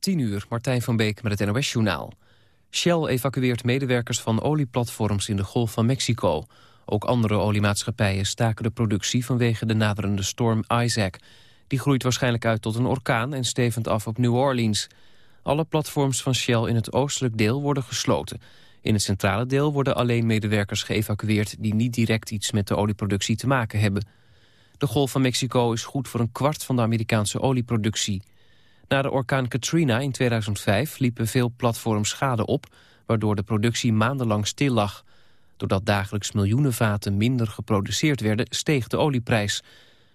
10 uur, Martijn van Beek met het NOS-journaal. Shell evacueert medewerkers van olieplatforms in de Golf van Mexico. Ook andere oliemaatschappijen staken de productie vanwege de naderende storm Isaac. Die groeit waarschijnlijk uit tot een orkaan en stevend af op New Orleans. Alle platforms van Shell in het oostelijk deel worden gesloten. In het centrale deel worden alleen medewerkers geëvacueerd... die niet direct iets met de olieproductie te maken hebben. De Golf van Mexico is goed voor een kwart van de Amerikaanse olieproductie. Na de orkaan Katrina in 2005 liepen veel platforms schade op... waardoor de productie maandenlang stil lag. Doordat dagelijks miljoenen vaten minder geproduceerd werden... steeg de olieprijs.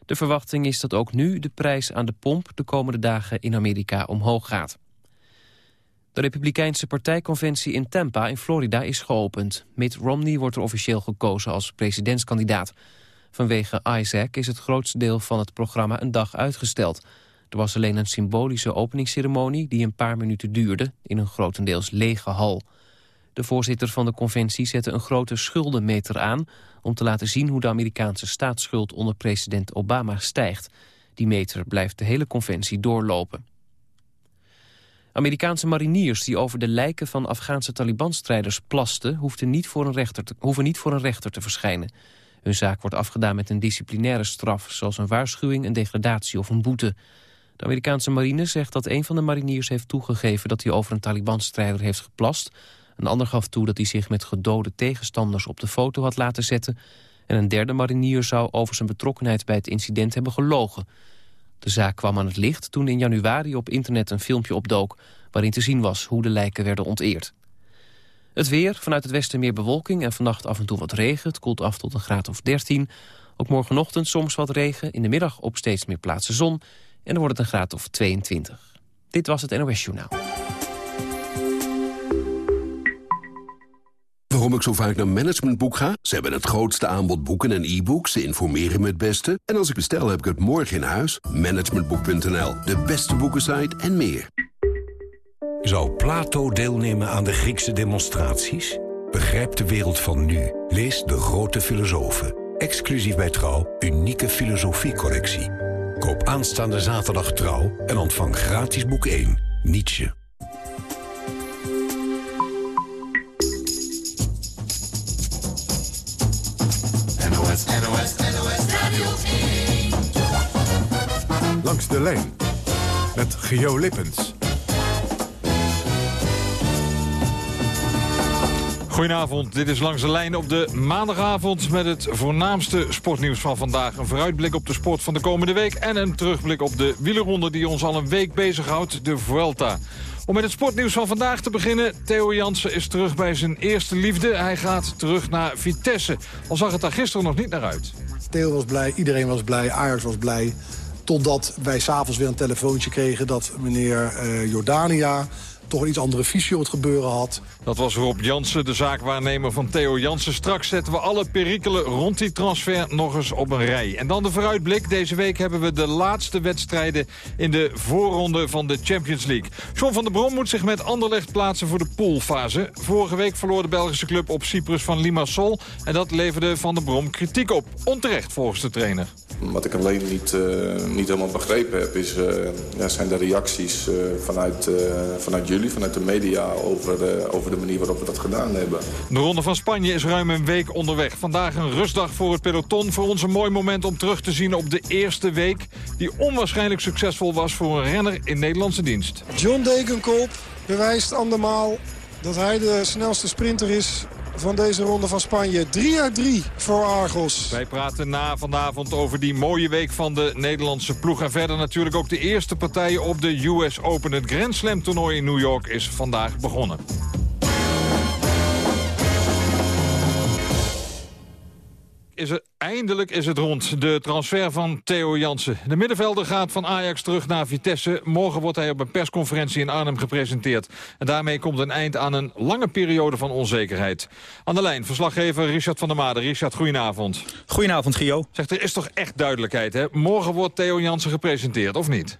De verwachting is dat ook nu de prijs aan de pomp... de komende dagen in Amerika omhoog gaat. De Republikeinse partijconventie in Tampa in Florida is geopend. Mitt Romney wordt er officieel gekozen als presidentskandidaat. Vanwege Isaac is het grootste deel van het programma een dag uitgesteld. Er was alleen een symbolische openingsceremonie die een paar minuten duurde... in een grotendeels lege hal. De voorzitter van de conventie zette een grote schuldenmeter aan... om te laten zien hoe de Amerikaanse staatsschuld onder president Obama stijgt. Die meter blijft de hele conventie doorlopen. Amerikaanse mariniers die over de lijken van Afghaanse Taliban-strijders plasten... Hoefden niet voor een rechter te, hoeven niet voor een rechter te verschijnen. Hun zaak wordt afgedaan met een disciplinaire straf... zoals een waarschuwing, een degradatie of een boete. De Amerikaanse marine zegt dat een van de mariniers heeft toegegeven... dat hij over een Taliban-strijder heeft geplast. Een ander gaf toe dat hij zich met gedode tegenstanders op de foto had laten zetten. En een derde marinier zou over zijn betrokkenheid bij het incident hebben gelogen... De zaak kwam aan het licht toen in januari op internet een filmpje opdook... waarin te zien was hoe de lijken werden onteerd. Het weer, vanuit het westen meer bewolking en vannacht af en toe wat regen. Het koelt af tot een graad of 13. Ook morgenochtend soms wat regen, in de middag op steeds meer plaatsen zon... en dan wordt het een graad of 22. Dit was het NOS Journaal. Waarom ik zo vaak naar Managementboek ga? Ze hebben het grootste aanbod boeken en e-books. Ze informeren me het beste. En als ik bestel, heb ik het morgen in huis. Managementboek.nl, de beste boekensite en meer. Zou Plato deelnemen aan de Griekse demonstraties? Begrijp de wereld van nu. Lees De Grote Filosofen. Exclusief bij Trouw, unieke filosofiecollectie. Koop aanstaande zaterdag Trouw en ontvang gratis boek 1, Nietzsche. NOS, NOS, NOS Radio 1. Langs de lijn met Geo Lippens. Goedenavond, dit is Langs de Lijn op de maandagavond... met het voornaamste sportnieuws van vandaag. Een vooruitblik op de sport van de komende week... en een terugblik op de wielerronde die ons al een week bezighoudt, de Vuelta. Om met het sportnieuws van vandaag te beginnen. Theo Jansen is terug bij zijn eerste liefde. Hij gaat terug naar Vitesse. Al zag het daar gisteren nog niet naar uit. Theo was blij, iedereen was blij, Ajax was blij. Totdat wij s'avonds weer een telefoontje kregen dat meneer uh, Jordania toch een iets andere het gebeuren had. Dat was Rob Jansen, de zaakwaarnemer van Theo Jansen. Straks zetten we alle perikelen rond die transfer nog eens op een rij. En dan de vooruitblik. Deze week hebben we de laatste wedstrijden in de voorronde van de Champions League. John van der Brom moet zich met Anderlecht plaatsen voor de poolfase. Vorige week verloor de Belgische club op Cyprus van Limassol. En dat leverde Van der Brom kritiek op. Onterecht volgens de trainer. Wat ik alleen niet, uh, niet helemaal begrepen heb, is, uh, ja, zijn de reacties uh, vanuit, vanuit jullie, vanuit de media, over, over de manier waarop we dat gedaan hebben. De Ronde van Spanje is ruim een week onderweg. Vandaag een rustdag voor het peloton. Voor ons een mooi moment om terug te zien op de eerste week... die onwaarschijnlijk succesvol was voor een renner in Nederlandse dienst. John Degenkolb bewijst andermaal dat hij de snelste sprinter is van deze ronde van Spanje. 3 uit 3 voor Argos. Wij praten na vanavond over die mooie week van de Nederlandse ploeg. En verder natuurlijk ook de eerste partijen op de US Open. Het Grand Slam toernooi in New York is vandaag begonnen. Is het, eindelijk is het rond. De transfer van Theo Jansen. De middenvelder gaat van Ajax terug naar Vitesse. Morgen wordt hij op een persconferentie in Arnhem gepresenteerd. En daarmee komt een eind aan een lange periode van onzekerheid. Aan de lijn, verslaggever Richard van der Made. Richard, goedenavond. Goedenavond, Gio. Zegt, er is toch echt duidelijkheid, hè? Morgen wordt Theo Jansen gepresenteerd, of niet?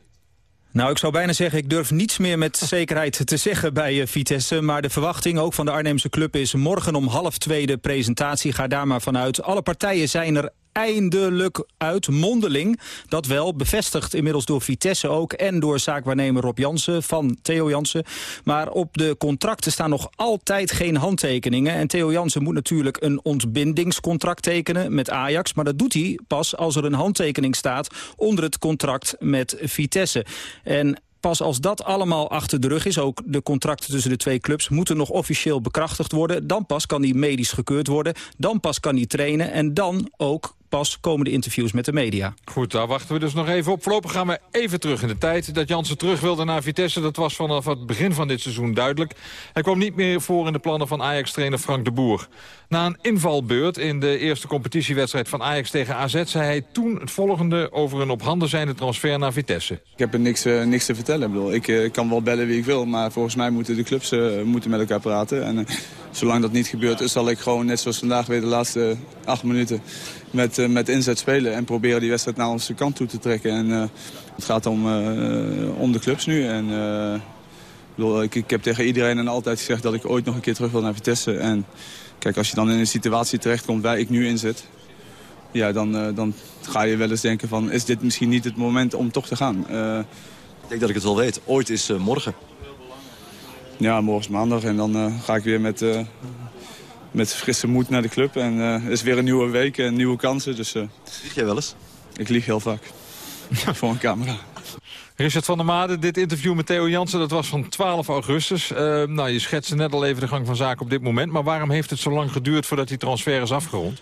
Nou, ik zou bijna zeggen, ik durf niets meer met zekerheid te zeggen bij uh, Vitesse. Maar de verwachting ook van de Arnhemse club is morgen om half twee de presentatie. Ga daar maar vanuit. Alle partijen zijn er eindelijk uit. Mondeling, dat wel, bevestigd inmiddels door Vitesse ook... en door zaakwaarnemer Rob Jansen van Theo Jansen. Maar op de contracten staan nog altijd geen handtekeningen. En Theo Jansen moet natuurlijk een ontbindingscontract tekenen met Ajax. Maar dat doet hij pas als er een handtekening staat onder het contract met Vitesse. En pas als dat allemaal achter de rug is, ook de contracten tussen de twee clubs, moeten nog officieel bekrachtigd worden. Dan pas kan hij medisch gekeurd worden, dan pas kan hij trainen en dan ook pas komen de interviews met de media. Goed, daar wachten we dus nog even op. Voorlopig gaan we even terug in de tijd. Dat Jansen terug wilde naar Vitesse, dat was vanaf het begin van dit seizoen duidelijk. Hij kwam niet meer voor in de plannen van Ajax-trainer Frank de Boer. Na een invalbeurt in de eerste competitiewedstrijd van Ajax tegen AZ... zei hij toen het volgende over een op handen zijnde transfer naar Vitesse. Ik heb er niks, uh, niks te vertellen. Ik, bedoel, ik uh, kan wel bellen wie ik wil, maar volgens mij moeten de clubs uh, moeten met elkaar praten. En zolang dat niet gebeurt, zal ik gewoon net zoals vandaag weer de laatste acht minuten met, uh, met inzet spelen. En proberen die wedstrijd naar onze kant toe te trekken. En, uh, het gaat om, uh, om de clubs nu. En, bedoel, ik, ik, heb tegen iedereen en altijd gezegd dat ik ooit nog een keer terug wil naar Vitesse. En kijk, als je dan in een situatie terechtkomt waar ik nu in zit... Ja, dan, dan ga je wel eens denken van, is dit misschien niet het moment om toch te gaan? ik denk dat ik het wel weet. Ooit is morgen. Ja, morgen is maandag en dan ga ik weer met met frisse moed naar de club. En uh, het is weer een nieuwe week en nieuwe kansen. Dus, uh, lieg jij wel eens? Ik lieg heel vaak. Voor een camera. Richard van der Made, dit interview met Theo Jansen, dat was van 12 augustus. Uh, nou, je schetste net al even de gang van zaken op dit moment. Maar waarom heeft het zo lang geduurd voordat die transfer is afgerond?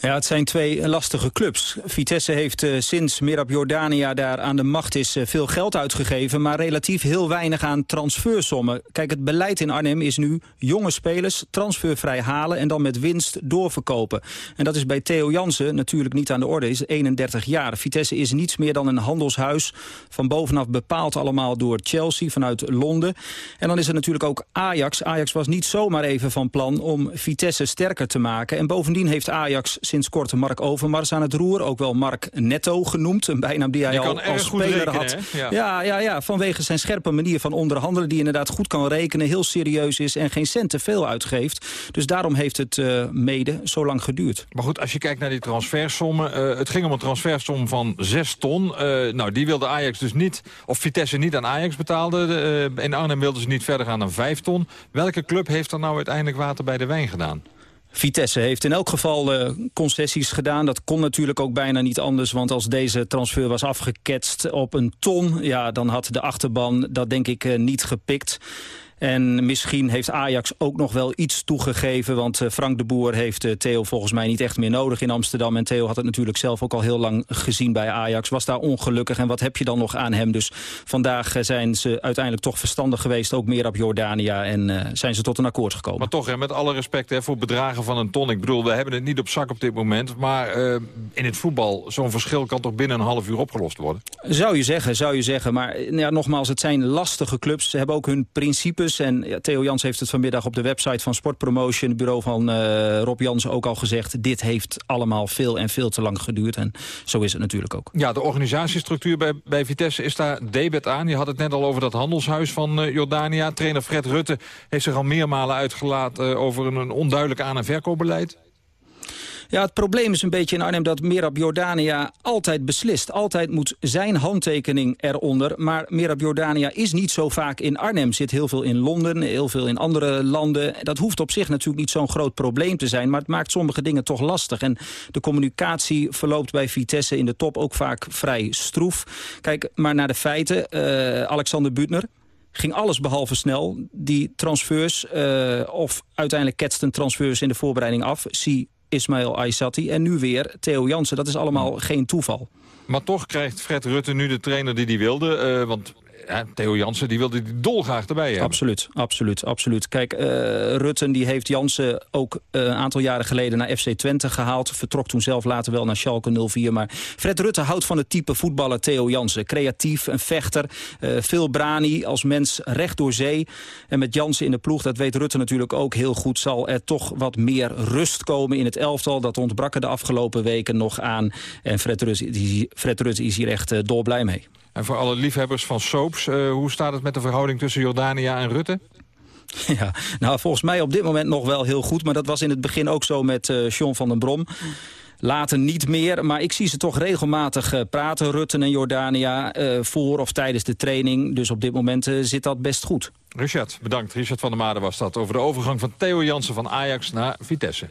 Ja, het zijn twee lastige clubs. Vitesse heeft uh, sinds Mirab Jordania daar aan de macht is uh, veel geld uitgegeven... maar relatief heel weinig aan transfersommen. Kijk, het beleid in Arnhem is nu jonge spelers transfervrij halen... en dan met winst doorverkopen. En dat is bij Theo Jansen natuurlijk niet aan de orde. Is 31 jaar. Vitesse is niets meer dan een handelshuis... van bovenaf bepaald allemaal door Chelsea vanuit Londen. En dan is er natuurlijk ook Ajax. Ajax was niet zomaar even van plan om Vitesse sterker te maken. En bovendien heeft Ajax sinds kort Mark Overmars aan het roer. Ook wel Mark Netto genoemd. Een bijnaam die hij al als speler had. Ja. ja. Ja, ja, vanwege zijn scherpe manier van onderhandelen. Die inderdaad goed kan rekenen, heel serieus is en geen cent te veel uitgeeft. Dus daarom heeft het uh, mede zo lang geduurd. Maar goed, als je kijkt naar die transfersommen. Uh, het ging om een transfersom van 6 ton. Uh, nou, die wilde Ajax dus niet, of Vitesse niet aan Ajax betaalde. in Arnhem wilden ze niet verder gaan dan 5 ton. Welke club heeft er nou uiteindelijk water bij de wijn gedaan? Vitesse heeft in elk geval uh, concessies gedaan. Dat kon natuurlijk ook bijna niet anders. Want als deze transfer was afgeketst op een ton... ja, dan had de achterban dat denk ik uh, niet gepikt. En misschien heeft Ajax ook nog wel iets toegegeven... want eh, Frank de Boer heeft eh, Theo volgens mij niet echt meer nodig in Amsterdam. En Theo had het natuurlijk zelf ook al heel lang gezien bij Ajax. Was daar ongelukkig en wat heb je dan nog aan hem? Dus vandaag eh, zijn ze uiteindelijk toch verstandig geweest... ook meer op Jordania en zijn ze tot een akkoord gekomen. Maar toch, hè, met alle respect hè, voor bedragen van een ton. Ik bedoel, we hebben het niet op zak op dit moment. Maar uh, in het voetbal, zo'n verschil kan toch binnen een half uur opgelost worden? Zou je zeggen, zou je zeggen. Maar ja, nogmaals, het zijn lastige clubs. Ze hebben ook hun principes en Theo Jans heeft het vanmiddag op de website van Sportpromotion... het bureau van uh, Rob Jans ook al gezegd... dit heeft allemaal veel en veel te lang geduurd. En zo is het natuurlijk ook. Ja, de organisatiestructuur bij, bij Vitesse is daar debet aan. Je had het net al over dat handelshuis van uh, Jordania. Trainer Fred Rutte heeft zich al meermalen uitgelaten... Uh, over een, een onduidelijk aan- en verkoopbeleid. Ja, het probleem is een beetje in Arnhem dat Merab Jordania altijd beslist. Altijd moet zijn handtekening eronder. Maar Merab Jordania is niet zo vaak in Arnhem. Zit heel veel in Londen, heel veel in andere landen. Dat hoeft op zich natuurlijk niet zo'n groot probleem te zijn. Maar het maakt sommige dingen toch lastig. En de communicatie verloopt bij Vitesse in de top ook vaak vrij stroef. Kijk maar naar de feiten. Uh, Alexander Butner ging alles behalve snel. Die transfers, uh, of uiteindelijk ketsten transfers in de voorbereiding af. Zie Ismail Aysati en nu weer Theo Jansen. Dat is allemaal geen toeval. Maar toch krijgt Fred Rutte nu de trainer die hij wilde. Uh, want ja, Theo Jansen die wilde die dolgraag erbij hebben. Absoluut, absoluut, absoluut. Kijk, uh, Rutten die heeft Jansen ook uh, een aantal jaren geleden naar FC Twente gehaald. Vertrok toen zelf later wel naar Schalke 04. Maar Fred Rutte houdt van het type voetballer Theo Jansen. Creatief, een vechter, uh, veel brani als mens recht door zee. En met Jansen in de ploeg, dat weet Rutte natuurlijk ook heel goed... zal er toch wat meer rust komen in het elftal. Dat ontbrak er de afgelopen weken nog aan. En Fred Rutte, die, Fred Rutte is hier echt dolblij mee. En voor alle liefhebbers van soaps, uh, hoe staat het met de verhouding tussen Jordania en Rutte? Ja, nou volgens mij op dit moment nog wel heel goed. Maar dat was in het begin ook zo met uh, Sean van den Brom. Later niet meer, maar ik zie ze toch regelmatig eh, praten, Rutten en Jordania, eh, voor of tijdens de training. Dus op dit moment eh, zit dat best goed. Richard, bedankt. Richard van der Made was dat over de overgang van Theo Jansen van Ajax naar Vitesse.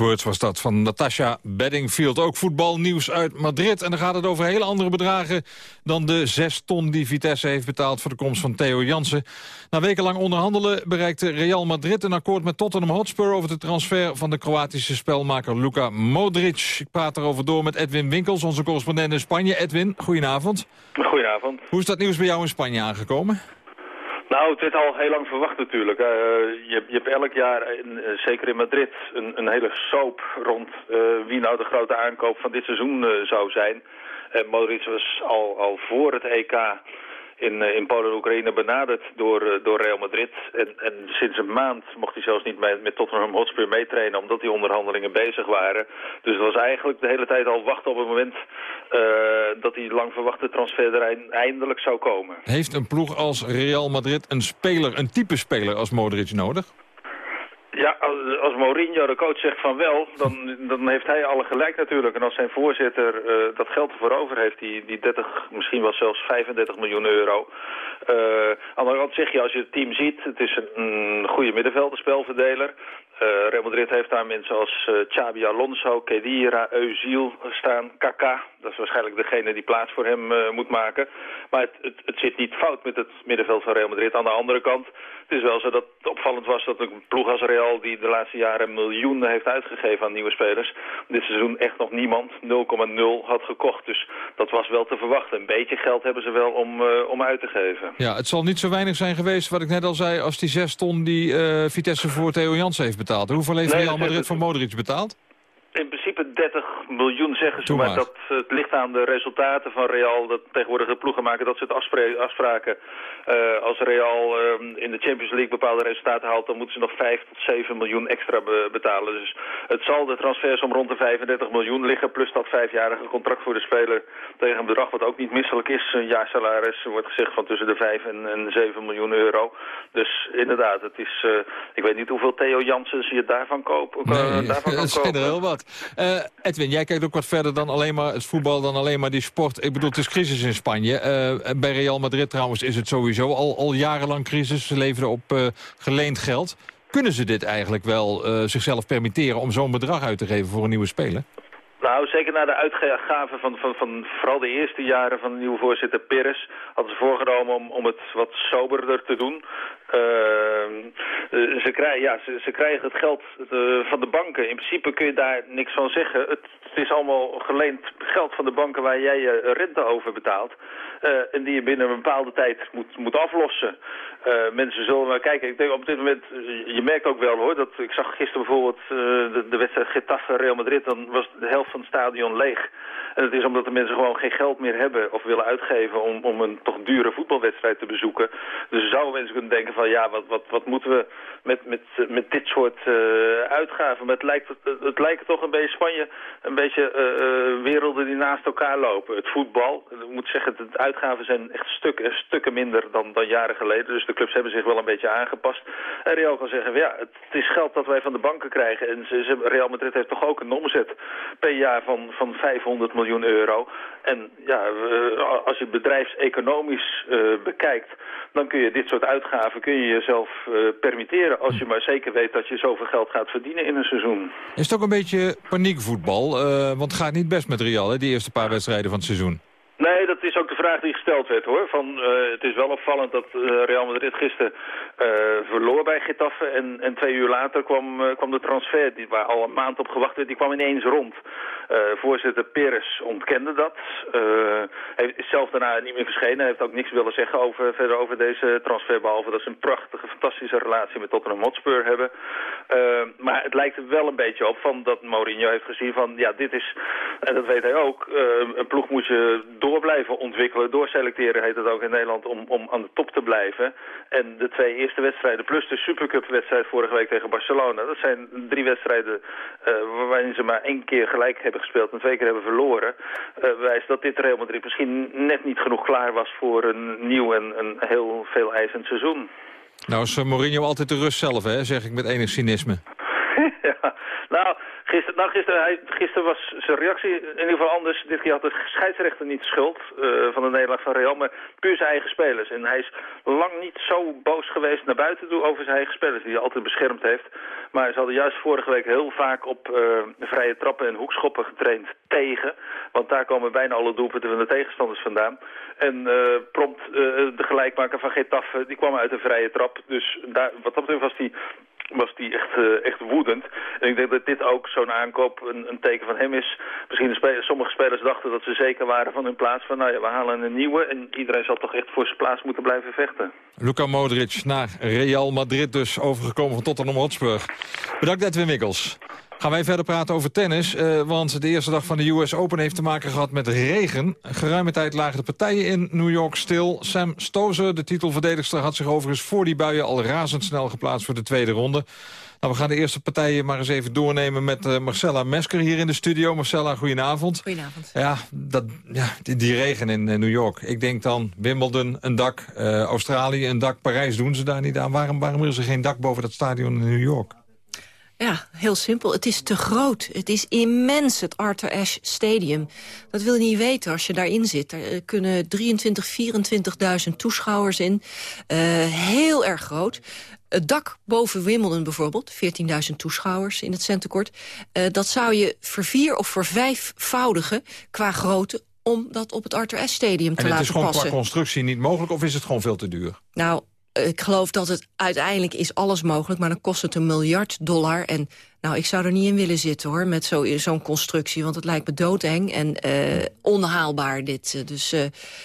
Words was dat van Natasha Bedingfield. Ook voetbalnieuws uit Madrid. En dan gaat het over hele andere bedragen... dan de zes ton die Vitesse heeft betaald voor de komst van Theo Jansen. Na wekenlang onderhandelen bereikte Real Madrid een akkoord met Tottenham Hotspur... over de transfer van de Kroatische spelmaker Luka Modric. Ik praat erover door met Edwin Winkels, onze correspondent in Spanje. Edwin, goedenavond. Goedenavond. Hoe is dat nieuws bij jou in Spanje aangekomen? Nou, het werd al heel lang verwacht natuurlijk. Je, je hebt elk jaar, in, eh, zeker in Madrid, een, een hele soap rond eh, wie nou de grote aankoop van dit seizoen eh, zou zijn. En Modric was al, al voor het EK in, eh, in Polen en Oekraïne benaderd door, eh, door Real Madrid. En, en sinds een maand mocht hij zelfs niet met, met Tottenham Hotspur meetrainen omdat die onderhandelingen bezig waren. Dus het was eigenlijk de hele tijd al wachten op het moment eh, dat die lang verwachte transfer er eind- eindelijk zou komen. Heeft een ploeg als Real Madrid een speler, een type speler als Modric nodig? Ja, als, als Mourinho, de coach, zegt van wel, dan, dan heeft hij alle gelijk natuurlijk. En als zijn voorzitter uh, dat geld ervoor over heeft, die, die 30, misschien wel zelfs 35 miljoen euro. Uh, aan de andere kant zeg je, als je het team ziet, het is een, een goede middenvelder, spelverdeler. Uh, Real Madrid heeft daar mensen als uh, Xabi Alonso, Kedira, Eusiel staan, Kaka. Dat is waarschijnlijk degene die plaats voor hem uh, moet maken. Maar het, het, het, zit niet fout met het middenveld van Real Madrid. Aan de andere kant, het is wel zo dat het opvallend was dat een ploeg als Real... die de laatste jaren miljoenen heeft uitgegeven aan nieuwe spelers... dit seizoen echt nog niemand 0,0 had gekocht. Dus dat was wel te verwachten. Een beetje geld hebben ze wel om, om uit te geven. Ja, het zal niet zo weinig zijn geweest, wat ik net al zei... als die zes ton die Vitesse voor Theo Jansen heeft betaald betaald. Hoeveel heeft nee, Real Madrid voor Modric betaald? In principe 30 miljoen zeggen ze, maar. maar. dat het ligt aan de resultaten van Real. Dat tegenwoordig de ploegen maken dat soort afspraken. Uh, als Real uh, in de Champions League bepaalde resultaten haalt, dan moeten ze nog 5 tot 7 miljoen extra be betalen. Dus het zal de transfers om rond de 35 miljoen liggen, plus dat vijfjarige contract voor de speler tegen een bedrag wat ook niet misselijk is. Een jaarsalaris wordt gezegd van tussen de 5 en, en 7 miljoen euro. Dus inderdaad, het is, uh, ik weet niet hoeveel Theo Janssens je daarvan, koop, nee, daarvan kan kopen. heel wat. Uh, Edwin, jij kijkt ook wat verder dan alleen maar het voetbal, dan alleen maar die sport. Ik bedoel, het is crisis in Spanje. Uh, bij Real Madrid trouwens is het sowieso al, al jarenlang crisis. Ze leveren op uh, geleend geld. Kunnen ze dit eigenlijk wel zichzelf permitteren om zo'n bedrag uit te geven voor een nieuwe speler? Nou, zeker na de uitgaven van, van, van vooral de eerste jaren van de nieuwe voorzitter Peres... hadden ze voorgenomen om, om het wat soberder te doen. Uh, ze, krijgen, ja, ze, ze, krijgen het geld uh, van de banken. In principe kun je daar niks van zeggen. Het, is allemaal geleend geld van de banken waar jij je rente over betaalt. Uh, en die je binnen een bepaalde tijd moet, moet aflossen. mensen zullen maar kijken. Ik denk op dit moment, je merkt ook wel hoor, dat ik zag gisteren bijvoorbeeld de, wedstrijd Getafe-Real Madrid. Dan was de helft van het stadion leeg. En het is omdat de mensen gewoon geen geld meer hebben of willen uitgeven om, om een toch dure voetbalwedstrijd te bezoeken. Dus zouden mensen kunnen denken van ja, wat, wat, wat moeten we met, met, met dit soort uh, uitgaven? Maar het lijkt, het lijkt toch een beetje Spanje, een beetje uh, werelden die naast elkaar lopen. Het voetbal, ik moet zeggen, de uitgaven zijn echt stukken, stukken minder dan, dan jaren geleden. Dus de clubs hebben zich wel een beetje aangepast. En Real kan zeggen, ja, het, is geld dat wij van de banken krijgen. En ze, ze, Real Madrid heeft toch ook een omzet per jaar van, van 500 miljoen euro. En ja, als je bedrijfseconomisch uh, bekijkt, dan kun je dit soort uitgaven kun je jezelf uh, permitteren. Als je maar zeker weet dat je zoveel geld gaat verdienen in een seizoen. Is het ook een beetje paniekvoetbal? Uh, want het gaat niet best met Real, hè, die eerste paar wedstrijden van het seizoen. Nee, dat is ook de vraag die gesteld werd hoor. Van, uh, het is wel opvallend dat uh, Real Madrid gisteren uh, verloor bij Getafe. En, en twee uur later kwam, kwam de transfer, die, waar al een maand op gewacht werd, die kwam ineens rond. voorzitter Peres ontkende dat. hij is zelf daarna niet meer verschenen. Heeft ook niks willen zeggen over, verder over deze transfer. Behalve dat ze een prachtige, fantastische relatie met Tottenham Hotspur hebben. maar het lijkt er wel een beetje op van dat Mourinho heeft gezien van... Ja, dit is, en dat weet hij ook, een ploeg moet je door door blijven ontwikkelen, doorselecteren heet het ook in Nederland, om, om aan de top te blijven. En de twee eerste wedstrijden, plus de Supercup-wedstrijd vorige week tegen Barcelona, dat zijn drie wedstrijden uh, waarin ze maar één keer gelijk hebben gespeeld en twee keer hebben verloren. Uh, wijst dat dit Real Madrid misschien net niet genoeg klaar was voor een nieuw en een heel veel eisend seizoen. Nou is Mourinho altijd de rust zelf, hè? zeg ik met enig cynisme. ja, nou, Gisteren, nou, gisteren, hij, gisteren was zijn reactie in ieder geval anders. Dit keer had de scheidsrechter niet schuld uh, van de nederlaag van Real, maar puur zijn eigen spelers. En hij is lang niet zo boos geweest naar buiten toe over zijn eigen spelers, die hij altijd beschermd heeft. Maar ze hadden juist vorige week heel vaak op uh, vrije trappen en hoekschoppen getraind tegen. Want daar komen bijna alle doelpunten van de tegenstanders vandaan. En uh, prompt de gelijkmaker van Getafe, die kwam uit een vrije trap. Dus daar, wat dat betreft was hij was die echt, uh, echt woedend. En ik denk dat dit ook zo'n aankoop een, een, teken van hem is. Misschien spelers, sommige spelers dachten dat ze zeker waren van hun plaats. Van nou ja, we halen een nieuwe en iedereen zal toch echt voor zijn plaats moeten blijven vechten. Luca Modric naar Real Madrid dus overgekomen van Tottenham Hotspur. Bedankt Edwin Wikkels. Gaan wij verder praten over tennis, uh, want de eerste dag van de US Open heeft te maken gehad met regen. Geruime tijd lagen de partijen in New York stil. Sam Stozer, de titelverdedigster, had zich overigens voor die buien al razendsnel geplaatst voor de tweede ronde. Nou, we gaan de eerste partijen maar eens even doornemen met uh, Marcella Mesker hier in de studio. Marcella, goedenavond. Goedenavond. Ja, dat, ja die, die regen in uh, New York. Ik denk dan Wimbledon, een dak, Australië, een dak, Parijs doen ze daar niet aan. Waarom, waarom is er geen dak boven dat stadion in New York? Ja, heel simpel. Het is te groot. Het is immens, het Arthur Ashe Stadium. Dat wil je niet weten als je daarin zit. Er eh, kunnen 23, 24.000 toeschouwers in. Uh, heel erg groot. Het dak boven Wimbledon bijvoorbeeld, 14.000 toeschouwers in het centenkort... Uh, dat zou je vervier of vervijfvoudigen qua grootte om dat op het Arthur Ashe Stadium te laten passen. En het is gewoon passen. qua constructie niet mogelijk of is het gewoon veel te duur? Nou, ik geloof dat het uiteindelijk is alles mogelijk... maar dan kost het een miljard dollar. En nou, ik zou er niet in willen zitten, hoor, met zo'n constructie. Want het lijkt me doodeng en uh, onhaalbaar, dit. Dus uh,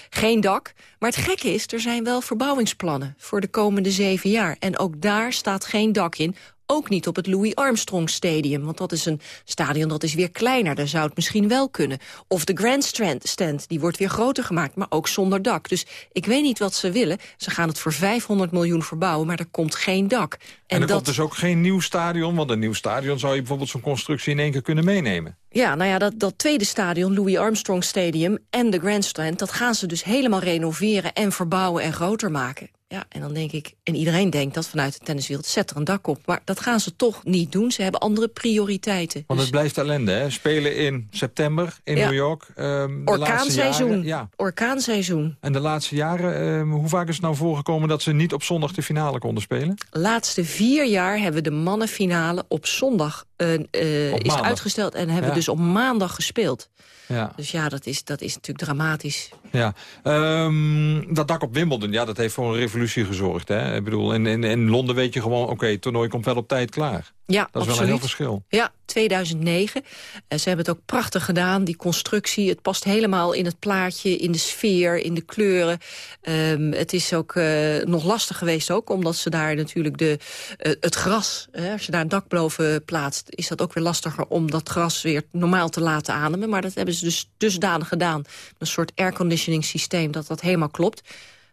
geen dak. Maar het gekke is, er zijn wel verbouwingsplannen... voor de komende zeven jaar. En ook daar staat geen dak in ook niet op het Louis Armstrong Stadium. Want dat is een stadion dat is weer kleiner. Daar zou het misschien wel kunnen. Of de Grandstand, die wordt weer groter gemaakt, maar ook zonder dak. Dus ik weet niet wat ze willen. Ze gaan het voor 500 miljoen verbouwen, maar er komt geen dak. En, en er dat... komt dus ook geen nieuw stadion? Want een nieuw stadion zou je bijvoorbeeld zo'n constructie in één keer kunnen meenemen. Ja, nou ja, dat, dat tweede stadion, Louis Armstrong Stadium en de Grandstand... dat gaan ze dus helemaal renoveren en verbouwen en groter maken. Ja, en dan denk ik, en iedereen denkt dat vanuit de tenniswereld, zet er een dak op. Maar dat gaan ze toch niet doen. Ze hebben andere prioriteiten. Want dus... het blijft ellende, hè? Spelen in september in ja. New York. Um, Orkaanseizoen. Ja. Orkaanseizoen. En de laatste jaren, um, hoe vaak is het nou voorgekomen dat ze niet op zondag de finale konden spelen? De laatste vier jaar hebben we de mannenfinale op zondag uh, op is uitgesteld. En hebben ja. dus op maandag gespeeld. Ja. Dus ja, dat is, dat is natuurlijk dramatisch. Ja, um, dat dak op Wimbledon, ja, dat heeft voor een revolutie gezorgd. Hè? Ik bedoel, in, in, in Londen weet je gewoon, oké, okay, het toernooi komt wel op tijd klaar. Ja, dat is absoluut. wel een heel verschil. Ja, 2009. Uh, ze hebben het ook prachtig gedaan, die constructie. Het past helemaal in het plaatje, in de sfeer, in de kleuren. Um, het is ook uh, nog lastig geweest ook, omdat ze daar natuurlijk de, uh, het gras... als je daar een dak boven plaatst, is dat ook weer lastiger... om dat gras weer normaal te laten ademen. Maar dat hebben ze dus dusdanig gedaan. Een soort airconditioning systeem, dat dat helemaal klopt.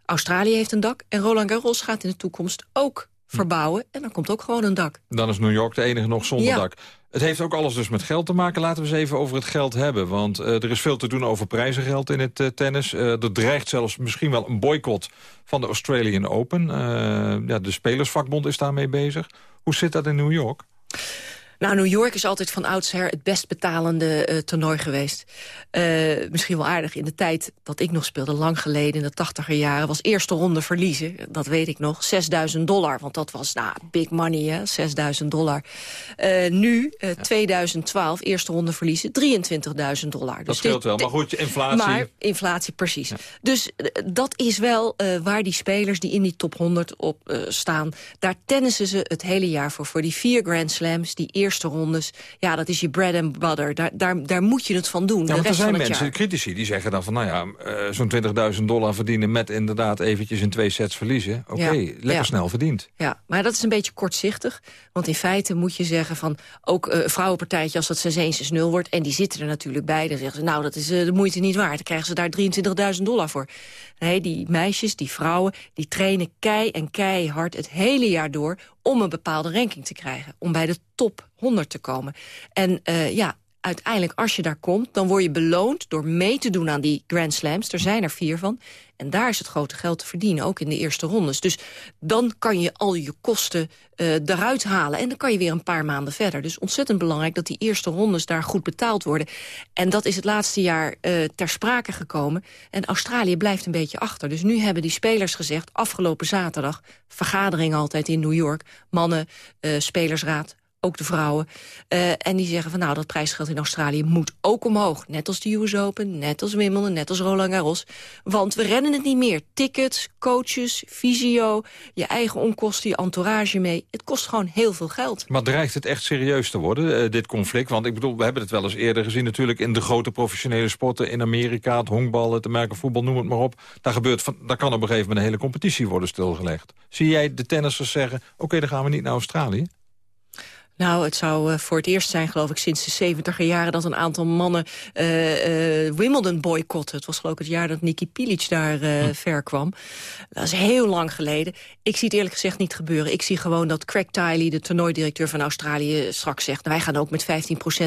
Australië heeft een dak en Roland Garros gaat in de toekomst ook verbouwen. En dan komt ook gewoon een dak. Dan is New York de enige nog zonder ja. dak. Het heeft ook alles dus met geld te maken. Laten we eens even over het geld hebben. Want uh, er is veel te doen over prijzengeld in het uh, tennis. Uh, er dreigt zelfs misschien wel een boycott van de Australian Open. ja, de Spelersvakbond is daarmee bezig. Hoe zit dat in New York? Nou, New York is altijd van oudsher het best betalende uh, toernooi geweest. Uh, misschien wel aardig in de tijd dat ik nog speelde, lang geleden in de tachtiger jaren, was eerste ronde verliezen, dat weet ik nog, 6000 dollar. Want dat was, nou, big money, hè, 6000 dollar. Uh, nu, ja. 2012, eerste ronde verliezen, 23.000 dollar. Dat dus scheelt dit, wel, maar goed, inflatie... Maar inflatie, precies. Ja. Dus dat is wel waar die spelers die in die top 100 op staan, daar tennissen ze het hele jaar voor. Voor die vier Grand Slams, die eerste eerste rondes. Ja, dat is je bread and butter. Daar, daar, daar moet je het van doen. Ja, de want er rest zijn mensen, critici, die zeggen dan van... nou ja, uh, zo'n 20.000 dollar verdienen met inderdaad eventjes in twee sets verliezen. Oké, okay, ja, lekker ja. snel verdiend. Ja, maar dat is een beetje kortzichtig. Want in feite moet je zeggen van... ook uh, vrouwenpartijtje als dat 6-1, 6-0 wordt... en die zitten er natuurlijk bij, dan zeggen ze... nou, dat is uh, de moeite niet waard. Dan krijgen ze daar 23.000 dollar voor. Nee, die meisjes, die vrouwen, die trainen kei en keihard het hele jaar door... om een bepaalde ranking te krijgen. Om bij de top 100 te komen. En uh, ja, uiteindelijk als je daar komt... dan word je beloond door mee te doen aan die Grand Slams. Er zijn er vier van. En daar is het grote geld te verdienen, ook in de eerste rondes. Dus dan kan je al je kosten uh, eruit halen. En dan kan je weer een paar maanden verder. Dus ontzettend belangrijk dat die eerste rondes daar goed betaald worden. En dat is het laatste jaar uh, ter sprake gekomen. En Australië blijft een beetje achter. Dus nu hebben die spelers gezegd, afgelopen zaterdag... vergadering altijd in New York, mannen, uh, spelersraad ook de vrouwen. Uh, en die zeggen van nou, dat prijsgeld in Australië moet ook omhoog. Net als de US Open, net als Wimbledon, net als Roland Garros. Want we rennen het niet meer. Tickets, coaches, visio, je eigen onkosten, je entourage mee. Het kost gewoon heel veel geld. Maar dreigt het echt serieus te worden, uh, dit conflict? Want ik bedoel, we hebben het wel eens eerder gezien natuurlijk... in de grote professionele sporten in Amerika, het honkbal, het Amerika voetbal, noem het maar op. Daar, gebeurt van, daar kan op een gegeven moment een hele competitie worden stilgelegd. Zie jij de tennissers zeggen, oké, dan gaan we niet naar Australië? Nou, het zou uh, voor het eerst zijn, geloof ik, sinds de 70 jaren... dat een aantal mannen uh, uh, Wimbledon boycotten. Het was geloof ik het jaar dat Nikki Pilic daar hm. ver kwam. Dat is heel lang geleden. Ik zie het eerlijk gezegd niet gebeuren. Ik zie gewoon dat Craig Tiley, de toernooidirecteur van Australië... straks zegt, wij gaan ook met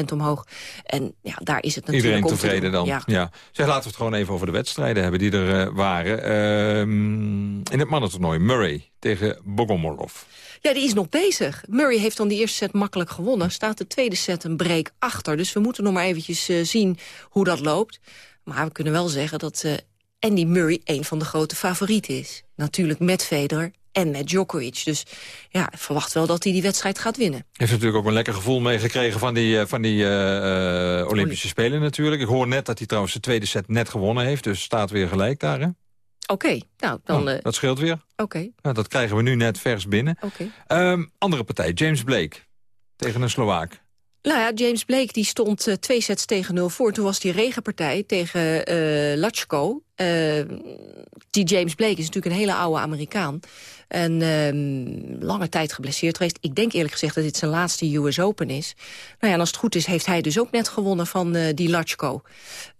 15% omhoog. En ja, daar is het natuurlijk Iedereen tevreden dan. Ja. ja. Zeg, laten we het gewoon even over de wedstrijden hebben die er waren. Ehm, in het mannentoernooi, Murray tegen Bogomolov. Ja, die is nog bezig. Murray heeft dan die eerste set makkelijk gewonnen. Staat de tweede set een break achter. Dus we moeten nog maar eventjes eh, zien hoe dat loopt. Maar we kunnen wel zeggen dat uh, Andy Murray een van de grote favorieten is. Natuurlijk met Federer en met Djokovic. Dus ja, verwacht wel dat hij die wedstrijd gaat winnen. Heeft natuurlijk ook een lekker gevoel meegekregen van die, eh, van die uh, Olympische Spelen natuurlijk. Ik hoor net dat hij trouwens de tweede set net gewonnen heeft. Dus staat weer gelijk daar, hè? Oké, okay, nou dan... Oh, dat scheelt weer. Oké. Okay. Nou, dat krijgen we nu net vers binnen. Oké. Okay. Um, andere partij, James Blake tegen een Slovaak. Nou ja, James Blake die stond uh, twee sets tegen nul voor. Toen was die regenpartij tegen uh. Uh, die James Blake is natuurlijk een hele oude Amerikaan. En uh, lange tijd geblesseerd geweest. Ik denk eerlijk gezegd dat dit zijn laatste US Open is. Nou ja, en als het goed is, heeft hij dus ook net gewonnen van uh, die Lachko.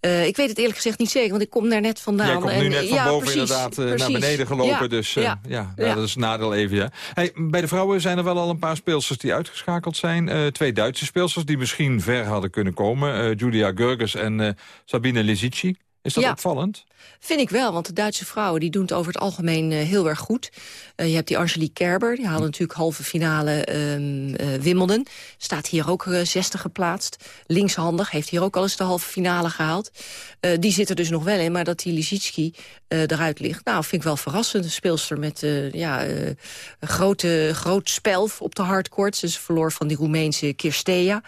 Uh, ik weet het eerlijk gezegd niet zeker, want ik kom daar net vandaan. Jij komt en, nu net van ja, boven precies, inderdaad precies. naar beneden gelopen. Ja, dus ja, ja, ja, ja, dat is een nadeel even. Ja. Hey, bij de vrouwen zijn er wel al een paar speelsters die uitgeschakeld zijn. twee Duitse speelsters die misschien ver hadden kunnen komen. Julia Gurgers en Sabine Lisicci. Is dat Ja. opvallend? Vind ik wel, want de Duitse vrouwen die doen het over het algemeen uh, heel erg goed. Uh, je hebt die Angelique Kerber, die haalde natuurlijk halve finale um, uh, Wimbledon. Staat hier ook zesde geplaatst. Linkshandig, heeft hier ook al eens de halve finale gehaald. Die zit er dus nog wel in, maar dat die Lisicki eruit ligt... nou, vind ik wel verrassend. Een speelster met ja, een grote, groot spel op de hardcourt. Ze verloor van die Roemeense Kirstea.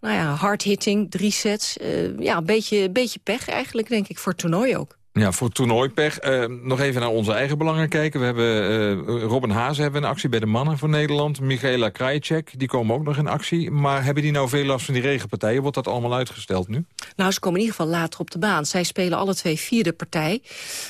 Nou ja, hard-hitting, drie sets. ja, een beetje, beetje pech eigenlijk, denk ik, voor het toernooi ook. Ja, voor toernooipech. Uh, nog even naar onze eigen belangen kijken. We hebben uh, Robin Hazen hebben een actie bij de mannen voor Nederland. Michaela Krajicek, die komen ook nog in actie. Maar hebben die nou veel last van die regenpartijen? Wordt dat allemaal uitgesteld nu? Nou, ze komen in ieder geval later op de baan. Zij spelen alle twee vierde partij.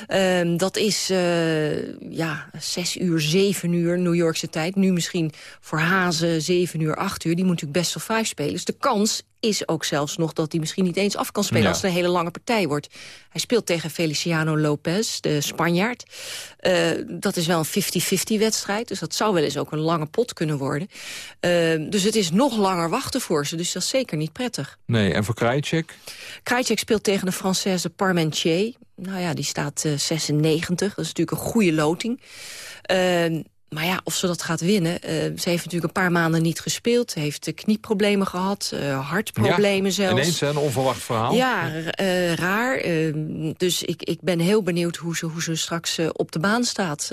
Uh, dat is uh, ja, zes uur, zeven uur New Yorkse tijd. Nu misschien voor Hazen zeven uur, acht uur. Die moet natuurlijk best wel vijf spelen. Dus de kans is ook zelfs nog dat hij misschien niet eens af kan spelen... Ja. als het een hele lange partij wordt. Hij speelt tegen Feliciano Lopez, de Spanjaard. Uh, dat is wel een 50-50 wedstrijd, dus dat zou wel eens ook een lange pot kunnen worden. Uh, dus het is nog langer wachten voor ze, dus dat is zeker niet prettig. Nee, en voor Krajicek? Krajicek speelt tegen de Française Parmentier. Nou ja, die staat uh, 96, dat is natuurlijk een goede loting. Uh, maar ja, of ze dat gaat winnen. Uh, ze heeft natuurlijk een paar maanden niet gespeeld. Ze heeft knieproblemen gehad, uh, hartproblemen ja, zelfs. ineens hè, een onverwacht verhaal. Ja, raar. dus ik, ik ben heel benieuwd hoe ze, hoe ze straks op de baan staat.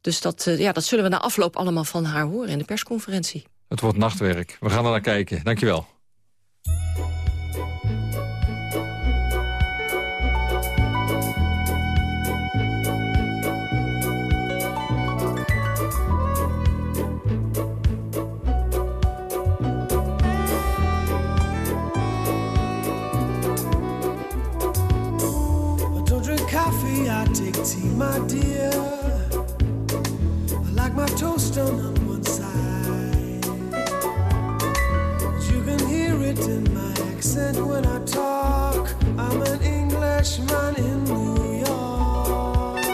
dus dat, ja, dat zullen we na afloop allemaal van haar horen in de persconferentie. Het wordt nachtwerk. We gaan er naar kijken. Dankjewel. Take tea, my dear. I like my toast done on one side. You can hear it in my accent when I talk. I'm an Englishman in New York.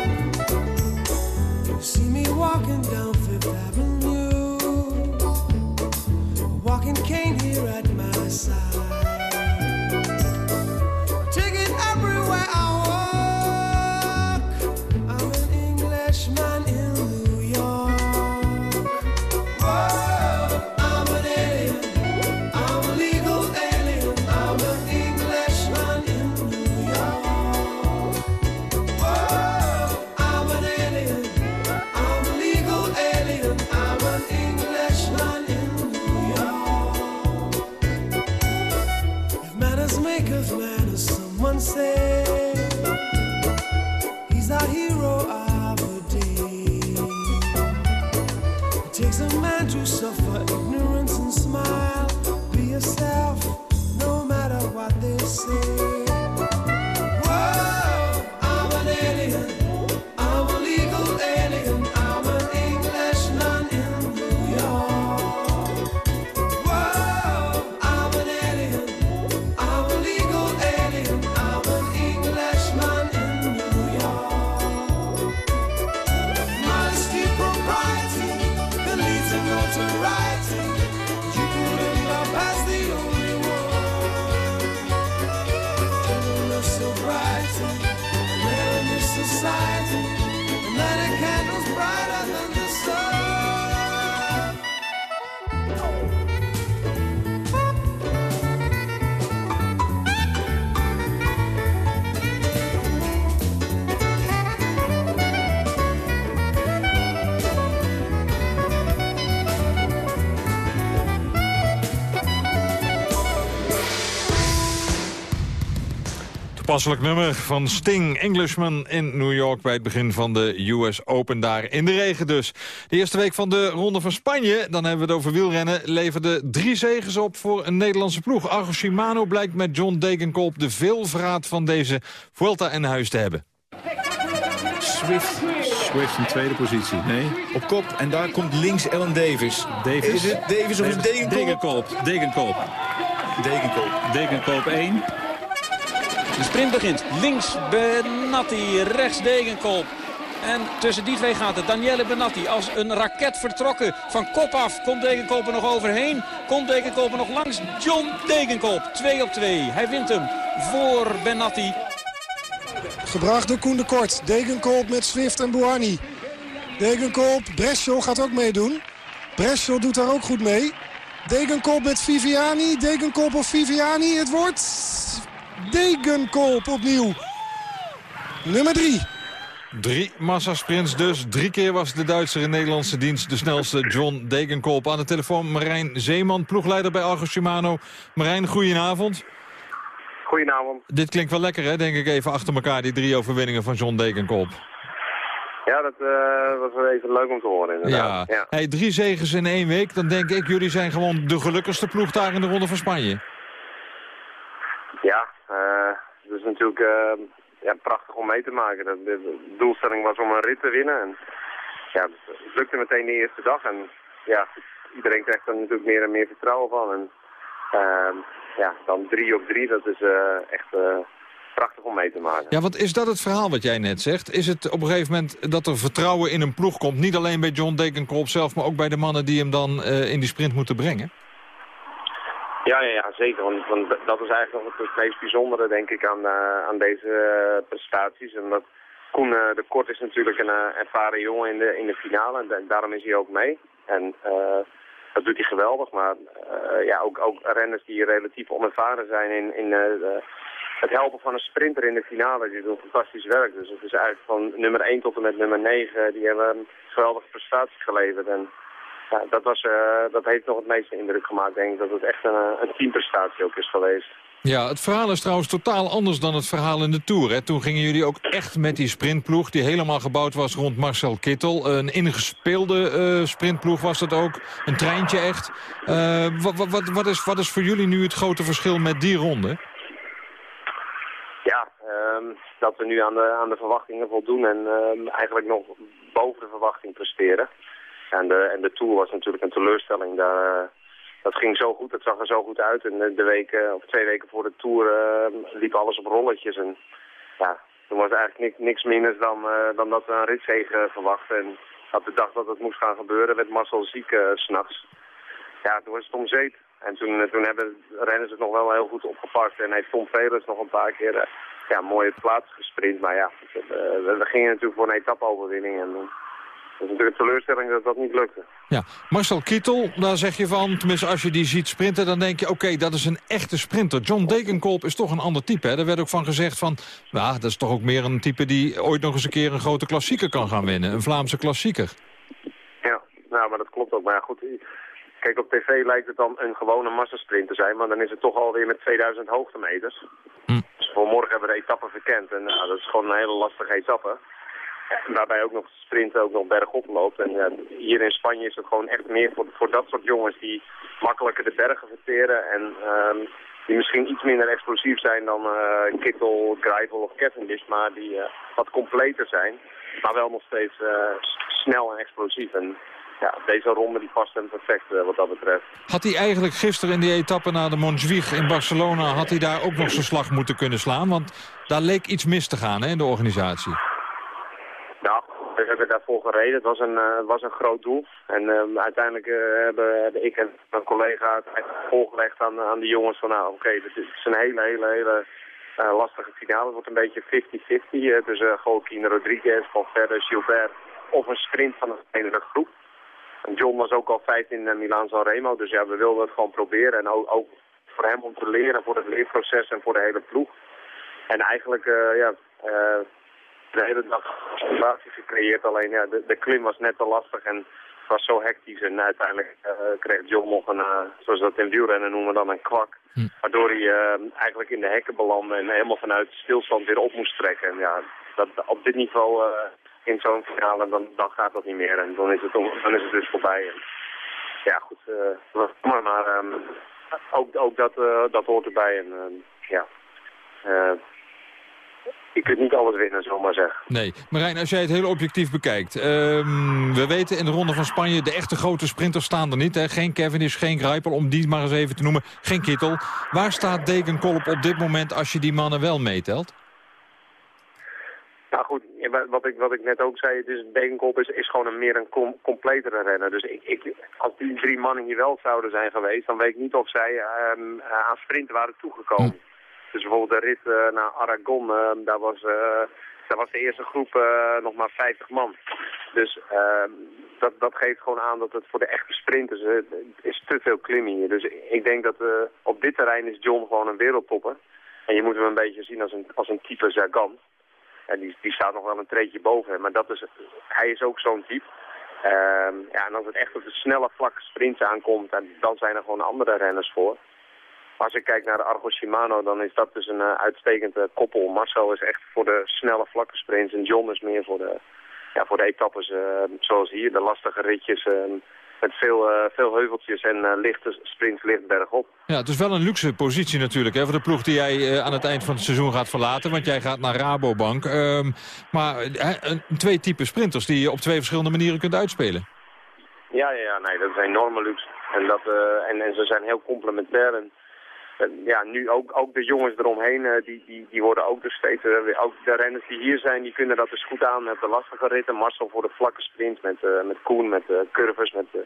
You see me walking down Toepasselijk nummer van Sting, Englishman in New York... bij het begin van de US Open daar in de regen dus. De eerste week van de Ronde van Spanje, dan hebben we het over wielrennen... leverde drie zegens op voor een Nederlandse ploeg. Argo Shimano blijkt met John Degenkolb de veelvraat van deze Vuelta in huis te hebben. Swift. Swift in tweede positie. Nee. Op kop. En daar komt links Ellen Davis. Davis. Is het Davis of is het Degenkolb? Degenkolb. Degenkolb. Degenkolb. Degenkolb 1. De sprint begint. Links Benatti, rechts Degenkolb. En tussen die twee gaat het. Daniele Benatti als een raket vertrokken. Van kop af komt Degenkolb er nog overheen. Komt Degenkolb er nog langs. John Degenkolb, 2 op 2. Hij wint hem voor Benatti. Gebracht door Koen de Kort. Degenkolb met Swift en Buani. Degenkolb, Brescio gaat ook meedoen. Brescio doet daar ook goed mee. Degenkolb met Viviani. Degenkolb of Viviani. Het wordt Degenkolb opnieuw. Nummer 3. Drie massasprints dus. Drie keer was de Duitser in Nederlandse dienst de snelste John Degenkolb. Aan de telefoon Marijn Zeeman, ploegleider bij Argo Shimano. Marijn, goedenavond. Goedenavond. Dit klinkt wel lekker, hè? denk ik even achter elkaar, die drie overwinningen van John Degenkolb. Ja, dat eh, was wel even leuk om te horen inderdaad. Ja. Hey, drie zegens in één week, dan denk ik, jullie zijn gewoon de gelukkigste ploeg daar in de Ronde van Spanje. Ja, het is natuurlijk eh, ja, prachtig om mee te maken. De, de doelstelling was om een rit te winnen. En, ja, het lukte meteen de eerste dag. En ja, iedereen krijgt er natuurlijk meer en meer vertrouwen van. En ehm, ja, dan drie op drie, dat is eh, echt eh, prachtig om mee te maken. Ja, want is dat het verhaal wat jij net zegt? Is het op een gegeven moment dat er vertrouwen in een ploeg komt? Niet alleen bij John Degenkolb zelf, maar ook bij de mannen die hem dan eh, in die sprint moeten brengen? Ja, ja, zeker. Want, dat is eigenlijk nog het meest bijzondere, denk ik, aan, eh, aan deze eh, prestaties. En dat Koen eh, de Kort is natuurlijk een ervaren jongen in de, in de finale. En da- daarom is hij ook mee. En dat doet hij geweldig. Maar ja, ook, ook renners die relatief onervaren zijn in, in het helpen van een sprinter in de finale. Die doen fantastisch werk. Dus het is eigenlijk van nummer 1 tot en met nummer 9. Die hebben een geweldige prestaties geleverd. En ja, dat, was, eh, dat heeft nog het meeste indruk gemaakt, denk ik. Dat het echt een, eh, een teamprestatie ook is geweest. Ja, het verhaal is trouwens totaal anders dan het verhaal in de Tour. Hè. Toen gingen jullie ook echt met die sprintploeg... die helemaal gebouwd was rond Marcel Kittel. Een ingespeelde eh, sprintploeg was dat ook. Een treintje echt. Wat, wat, wat, is, wat is voor jullie nu het grote verschil met die ronde? Ja, ehm, dat we nu aan de, aan de verwachtingen voldoen en ehm, eigenlijk nog boven de verwachting presteren. En de, en de Tour was natuurlijk een teleurstelling. Daar, eh, dat ging zo goed, het zag er zo goed uit. En de, weken, of twee weken voor de Tour ehm, liep alles op rolletjes. En ja, toen was eigenlijk niks, minder dan, eh, dan dat we een ritzege verwachten. En had de dag dat het moest gaan gebeuren, werd Marcel ziek eh, s s'nachts. Ja, toen was het om zeep. En toen, eh, toen hebben renners het nog wel heel goed opgepakt. En heeft Tom Velers nog een paar keer eh, ja, mooie plaats gesprint. Maar ja, eh, we, gingen natuurlijk voor een etappe-overwinning. En eh, is natuurlijk een teleurstelling dat dat niet lukte. Ja, Marcel Kittel, daar zeg je van... tenminste als je die ziet sprinten, dan denk je... oké, dat is een echte sprinter. John Degenkolb is toch een ander type. Hè? Er werd ook van gezegd van... nou, dat is toch ook meer een type die ooit nog eens een keer... een grote klassieker kan gaan winnen. Een Vlaamse klassieker. Ja, nou, maar dat klopt ook. Maar goed, kijk, op tv lijkt het dan een gewone massasprint te zijn, maar dan is het toch alweer met 2000 hoogtemeters. Dus voor morgen hebben we de etappe verkend en nou, dat is gewoon een hele lastige etappe. Waarbij ook nog sprinten ook nog bergop loopt. En hier in Spanje is het gewoon echt meer voor, voor dat soort jongens die makkelijker de bergen verteren en ehm, die misschien iets minder explosief zijn dan eh Kittel, Grijvel of Cavendish, maar die eh, wat completer zijn. Maar wel nog steeds eh, snel en explosief. En ja, deze ronde die past hem perfect wat dat betreft. Had hij eigenlijk gisteren in die etappe naar de Montjuïc in Barcelona... had hij daar ook nog zijn slag moeten kunnen slaan? Want daar leek iets mis te gaan hè, in de organisatie. Hebben daarvoor gereden. Het was een, eh, was een groot doel. En eh, uiteindelijk eh, hebben, hebben ik en mijn collega het voorgelegd aan, aan de jongens van nou oké, dit is een hele, hele, hele eh, lastige finale. Het wordt een beetje 50-50 eh, tussen Joaquin Rodriguez, Valverde, Gilbert of een sprint van een hele groep. En John was ook al vijf in uh, Milaan San Remo, dus ja, we wilden het gewoon proberen. En ook, ook voor hem om te leren, voor het leerproces en voor de hele ploeg. En eigenlijk, ja, de hele dag situatie gecreëerd. Alleen ja, de, de klim was net te lastig en het was zo hectisch en uiteindelijk eh, kreeg John nog een, eh, zoals we dat in wielrennen noemen, dan een kwak. Waardoor hij eh, eigenlijk in de hekken belandde en helemaal vanuit stilstand weer op moest trekken. En ja, dat, op dit niveau in zo'n finale, dan, dan gaat dat niet meer. En dan is het, dan is het dus voorbij. En, ja, goed. maar maar ehm, ook, ook dat, dat hoort erbij. En ehm, ja, je kunt niet alles winnen, zomaar zeggen. Nee. Marijn, als jij het heel objectief bekijkt. ehm, we weten in de Ronde van Spanje, de echte grote sprinters staan er niet. Hè? Geen Cavendish, geen Greipel, om die maar eens even te noemen. Geen Kittel. Waar staat Degenkolb op dit moment als je die mannen wel meetelt? Nou goed, wat ik, wat ik net ook zei, dus is, is gewoon een meer een com completere renner. Dus ik, ik, als die drie mannen hier wel zouden zijn geweest, dan weet ik niet of zij ehm, eh, aan sprinten waren toegekomen. Dus bijvoorbeeld de rit eh, naar Aragon, ehm, daar, was, eh, daar was de eerste groep eh, nog maar 50 man. Dus ehm, dat, dat geeft gewoon aan dat het voor de echte sprinters eh, is te veel klimmen hier. Dus ik denk dat eh, op dit terrein is John gewoon een wereldtopper. En je moet hem een beetje zien als een, als een type Zagan. En die, die staat nog wel een treetje boven hem. Maar dat is, hij is ook zo'n type. Ehm, ja, en als het echt op de snelle vlakke sprints aankomt, dan zijn er gewoon andere renners voor. Als ik kijk naar de Argo Shimano, dan is dat dus een eh, uitstekend koppel. Marcel is echt voor de snelle vlakke sprints en John is meer voor de, ja, voor de etappes eh, zoals hier. De lastige ritjes eh, met veel, veel heuveltjes en lichte sprints licht bergop. Ja, het is wel een luxe positie natuurlijk hè, voor de ploeg die jij aan het eind van het seizoen gaat verlaten. Want jij gaat naar Rabobank. Ehm, maar twee typen sprinters die je op twee verschillende manieren kunt uitspelen. Ja, ja, ja, nee, dat is een enorme luxe. En, dat, en, en ze zijn heel complementair. En, en ja, nu ook, ook de jongens eromheen, eh, die, die, die worden ook dus steeds... eh, ook de renners die hier zijn, die kunnen dat dus goed aan met de lastige ritten. Marcel voor de vlakke sprint met, eh, met Koen, met uh, Curvers, met uh,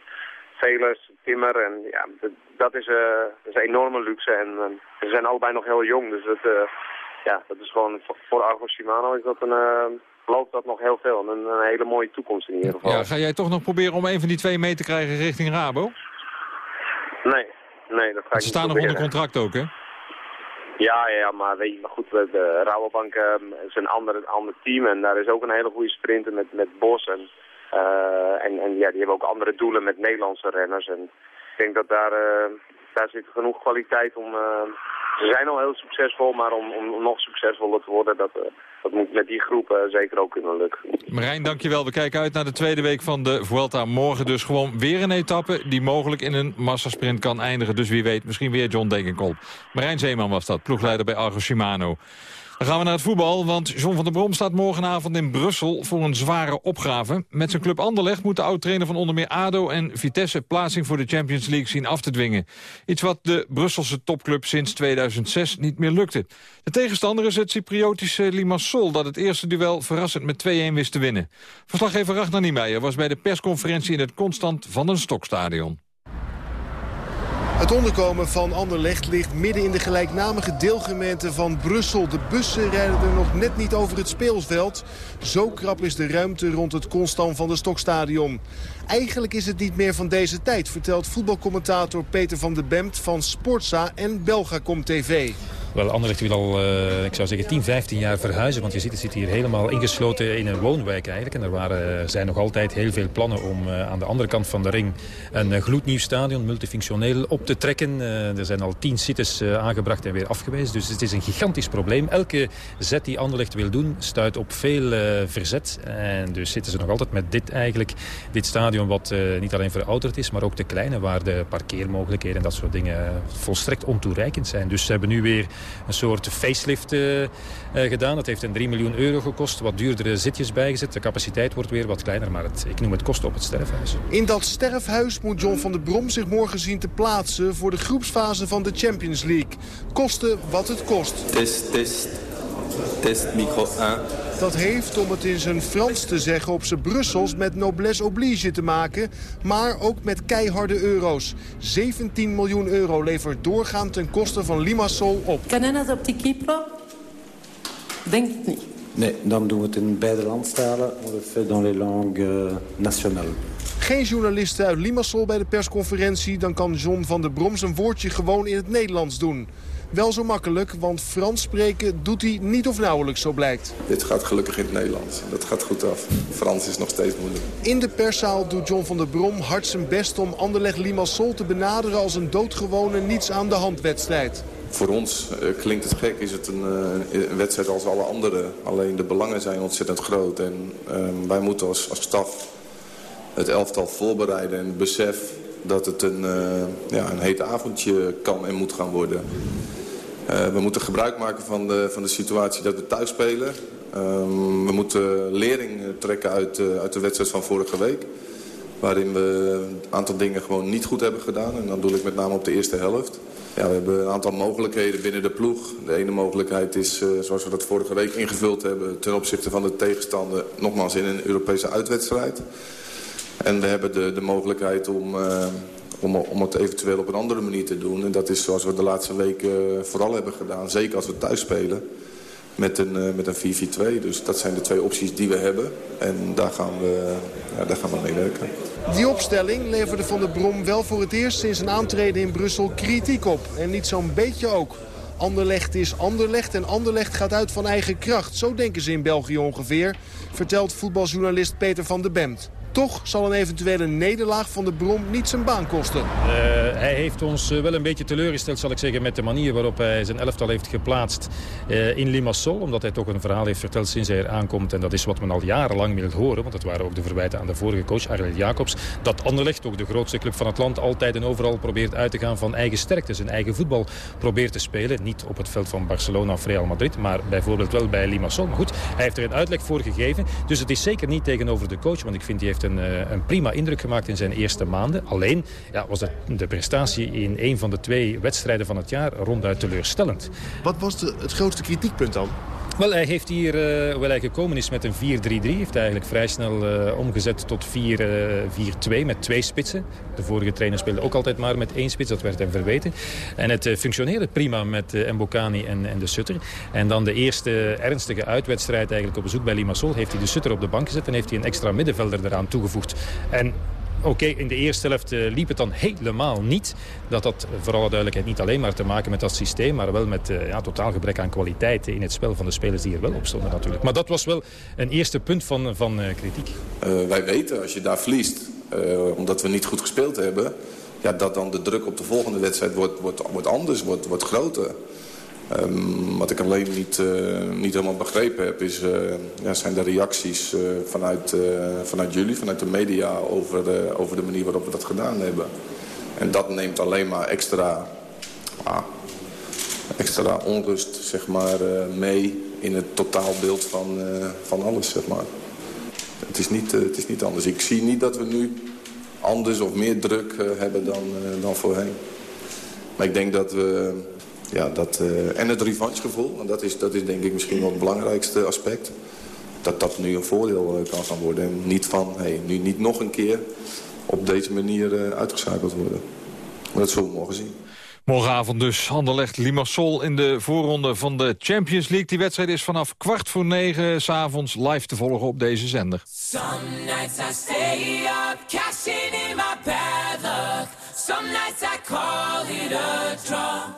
Velers, Timmer. En ja, dat, is, dat is een enorme luxe. En ze zijn allebei nog heel jong, dus dat, eh, ja, dat is gewoon... Voor, Argo Shimano is dat een... loopt dat nog heel veel. En een, een hele mooie toekomst in ieder geval. Ja, ga jij toch nog proberen om een van die twee mee te krijgen richting Rabo? Nee, nee, dat ga ik Ze staan nog onder contract ook, hè? Ja, ja, maar weet je, maar goed, de, Rabobank ehm, is een ander, ander team en daar is ook een hele goede sprinter met, met Bos. En, eh, en, en ja, die hebben ook andere doelen met Nederlandse renners. En ik denk dat daar, eh, daar zit genoeg kwaliteit om... eh, ze zijn al heel succesvol, maar om, om, nog succesvoller te worden, dat, dat moet met die groep eh, zeker ook kunnen lukken. Marijn, dankjewel. We kijken uit naar de tweede week van de Vuelta. Morgen dus gewoon weer een etappe die mogelijk in een massasprint kan eindigen. Dus wie weet, misschien weer John Degenkolb. Marijn Zeeman was dat, ploegleider bij Argo Shimano. Dan gaan we naar het voetbal, want John van der Brom staat morgenavond in Brussel voor een zware opgave. Met zijn club Anderlecht moet de oud-trainer van onder meer ADO en Vitesse plaatsing voor de Champions League zien af te dwingen. Iets wat de Brusselse topclub sinds 2006 niet meer lukte. De tegenstander is het Cypriotische Limassol dat het eerste duel verrassend met 2-1 wist te winnen. Verslaggever Ragnar Niemeyer was bij de persconferentie in het Constant van den Stokstadion. Het onderkomen van Anderlecht ligt midden in de gelijknamige deelgemeente van Brussel. De bussen rijden er nog net niet over het speelveld. Zo krap is de ruimte rond het Constant van de Stokstadion. Eigenlijk is het niet meer van deze tijd, vertelt voetbalcommentator Peter van de Bemt van Sportza en Belgacom TV. Wel, Anderlecht wil al, eh, ik zou zeggen, 10, 15 jaar verhuizen. Want je ziet, het zit hier helemaal ingesloten in een woonwijk eigenlijk. En er waren, eh, zijn nog altijd heel veel plannen om eh, aan de andere kant van de ring... een gloednieuw stadion, multifunctioneel, op te trekken. Er zijn al 10 sites aangebracht en weer afgewezen. Dus het is een gigantisch probleem. Elke zet die Anderlecht wil doen, stuit op veel verzet. En dus zitten ze nog altijd met dit eigenlijk. Dit stadion wat niet alleen verouderd is, maar ook te kleine... waar de parkeermogelijkheden en dat soort dingen volstrekt ontoereikend zijn. Dus ze hebben nu weer een soort facelift eh, eh, gedaan. Dat heeft een 3 miljoen euro gekost. Wat duurdere zitjes bijgezet. De capaciteit wordt weer wat kleiner, maar het, ik noem het kosten op het sterfhuis. In dat sterfhuis moet John van der Brom zich morgen zien te plaatsen... voor de groepsfase van de Champions League. Koste wat het kost. Test, test. Test, micro 1. Dat heeft, om het in zijn Frans te zeggen, op zijn Brussels met noblesse oblige te maken. Maar ook met keiharde euro's. 17 miljoen euro levert doorgaand ten koste van Limassol op. Dat op die Kipro? Denk het niet. Nee, dan doen we het in beide landstalen. On le fait dans les langues nationales. Geen journalisten uit Limassol bij de persconferentie. Dan kan John van der Brom zijn woordje gewoon in het Nederlands doen. Wel zo makkelijk, want Frans spreken doet hij niet of nauwelijks, zo blijkt. Dit gaat gelukkig in het Nederlands. Dat gaat goed af. Frans is nog steeds moeilijk. In de perszaal doet John van der Brom hard zijn best om Anderlecht Limassol te benaderen als een doodgewone niets aan de hand wedstrijd. Voor ons eh, klinkt het gek, is het een, eh, een wedstrijd als alle andere. Alleen de belangen zijn ontzettend groot. En ehm, wij moeten als, als staf het elftal voorbereiden en besef dat het een, eh, ja, een heet avondje kan en moet gaan worden. Eh, we moeten gebruik maken van de, van de situatie dat we thuis spelen. Ehm, we moeten lering trekken uit, eh, uit de wedstrijd van vorige week. Waarin we een aantal dingen gewoon niet goed hebben gedaan. En dan doe ik met name op de eerste helft. Ja, we hebben een aantal mogelijkheden binnen de ploeg. De ene mogelijkheid is, eh, zoals we dat vorige week ingevuld hebben... ten opzichte van de tegenstander, nogmaals in een Europese uitwedstrijd. En we hebben de, de mogelijkheid om, uh, om, om het eventueel op een andere manier te doen. En dat is zoals we de laatste weken vooral hebben gedaan. Zeker als we thuis spelen met een, uh, met een 4-4-2. Dus dat zijn de twee opties die we hebben. En daar gaan we, ja, daar gaan we mee werken. Die opstelling leverde Van der Brom wel voor het eerst sinds een aantreden in Brussel kritiek op. En niet zo'n beetje ook. Anderlecht is Anderlecht en Anderlecht gaat uit van eigen kracht. Zo denken ze in België ongeveer, vertelt voetbaljournalist Peter van der Bemt. Toch zal een eventuele nederlaag van de Brom niet zijn baan kosten. Uh, hij heeft ons uh, wel een beetje teleurgesteld, zal ik zeggen, met de manier waarop hij zijn elftal heeft geplaatst uh, in Limassol. Omdat hij toch een verhaal heeft verteld sinds hij er aankomt. En dat is wat men al jarenlang wil horen, want dat waren ook de verwijten aan de vorige coach, Ariel Jacobs. Dat Anderlecht, ook de grootste club van het land, altijd en overal probeert uit te gaan van eigen sterkte. Zijn eigen voetbal probeert te spelen. Niet op het veld van Barcelona of Real Madrid, maar bijvoorbeeld wel bij Limassol. Goed, hij heeft er een uitleg voor gegeven. Dus het is zeker niet tegenover de coach, want ik vind die heeft een, uh, een, prima indruk gemaakt in zijn eerste maanden. Alleen ja, was de, de, prestatie in een van de twee wedstrijden van het jaar ronduit teleurstellend. Wat was het grootste kritiekpunt dan? Wel, hij heeft hier, uh, hoewel hij gekomen is met een 4-3-3... heeft hij eigenlijk vrij snel uh, omgezet tot 4-4-2 uh, met twee spitsen. De vorige trainer speelde ook altijd maar met één spits, dat werd hem verweten. En het functioneerde prima met Mbokani en, en de Sutter. En dan de eerste ernstige uitwedstrijd eigenlijk op bezoek bij Limassol... heeft hij de Sutter op de bank gezet en heeft hij een extra middenvelder eraan toegevoegd. En Oké, in de eerste helft uh, liep het dan helemaal niet. Dat had voor alle duidelijkheid niet alleen maar te maken met dat systeem... maar wel met uh, ja, totaal gebrek aan kwaliteit in het spel van de spelers die er wel op stonden natuurlijk. Maar dat was wel een eerste punt van, van uh, kritiek. wij weten, als je daar verliest, omdat we niet goed gespeeld hebben... Ja, dat dan de druk op de volgende wedstrijd wordt, wordt, wordt anders, wordt, wordt groter. Um, wat ik alleen niet, uh, niet helemaal begrepen heb, is, uh, ja, zijn de reacties uh, vanuit, vanuit jullie, vanuit de media, over, over de manier waarop we dat gedaan hebben. En dat neemt alleen maar extra, extra onrust zeg maar, mee in het totaalbeeld van, van alles. Zeg maar. het, is niet, het is niet anders. Ik zie niet dat we nu anders of meer druk hebben dan, dan voorheen. Maar ik denk dat we ja, dat, uh, en het revanchegevoel, en dat is, dat is denk ik misschien wel het belangrijkste aspect. Dat dat nu een voordeel uh, kan gaan worden. En niet van, hey, nu niet nog een keer op deze manier uh, uitgeschakeld worden. Maar dat zullen we morgen zien. Morgenavond dus Anderlecht Limassol in de voorronde van de Champions League. Die wedstrijd is vanaf kwart voor negen s'avonds live te volgen op deze zender. Some nights I stay up, cashing in my bad luck. Some nights I call it a draw.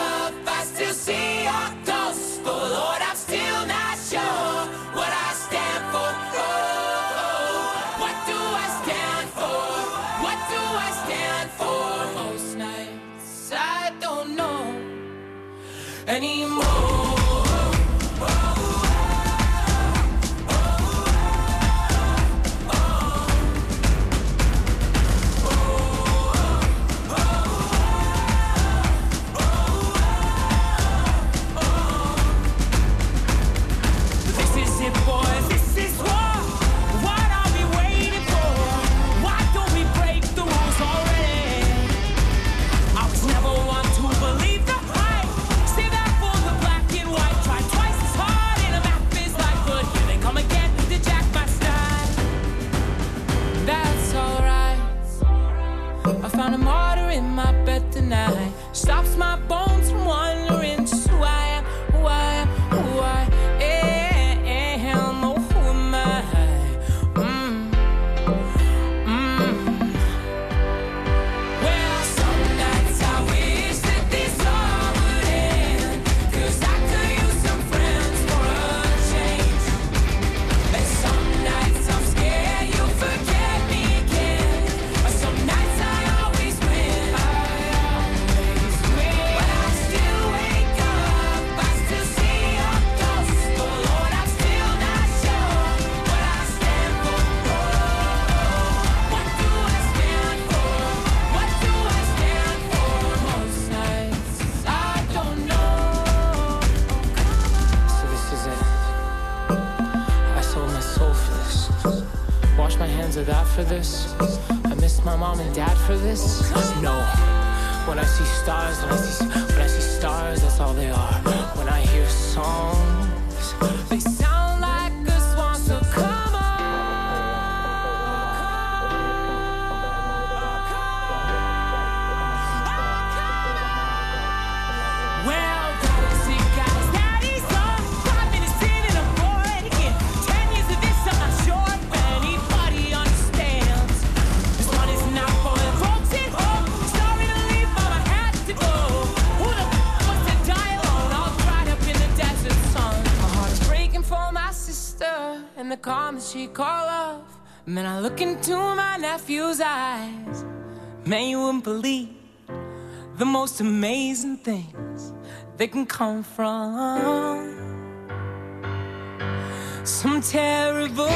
tonight. Most amazing things they can come from. Some terrible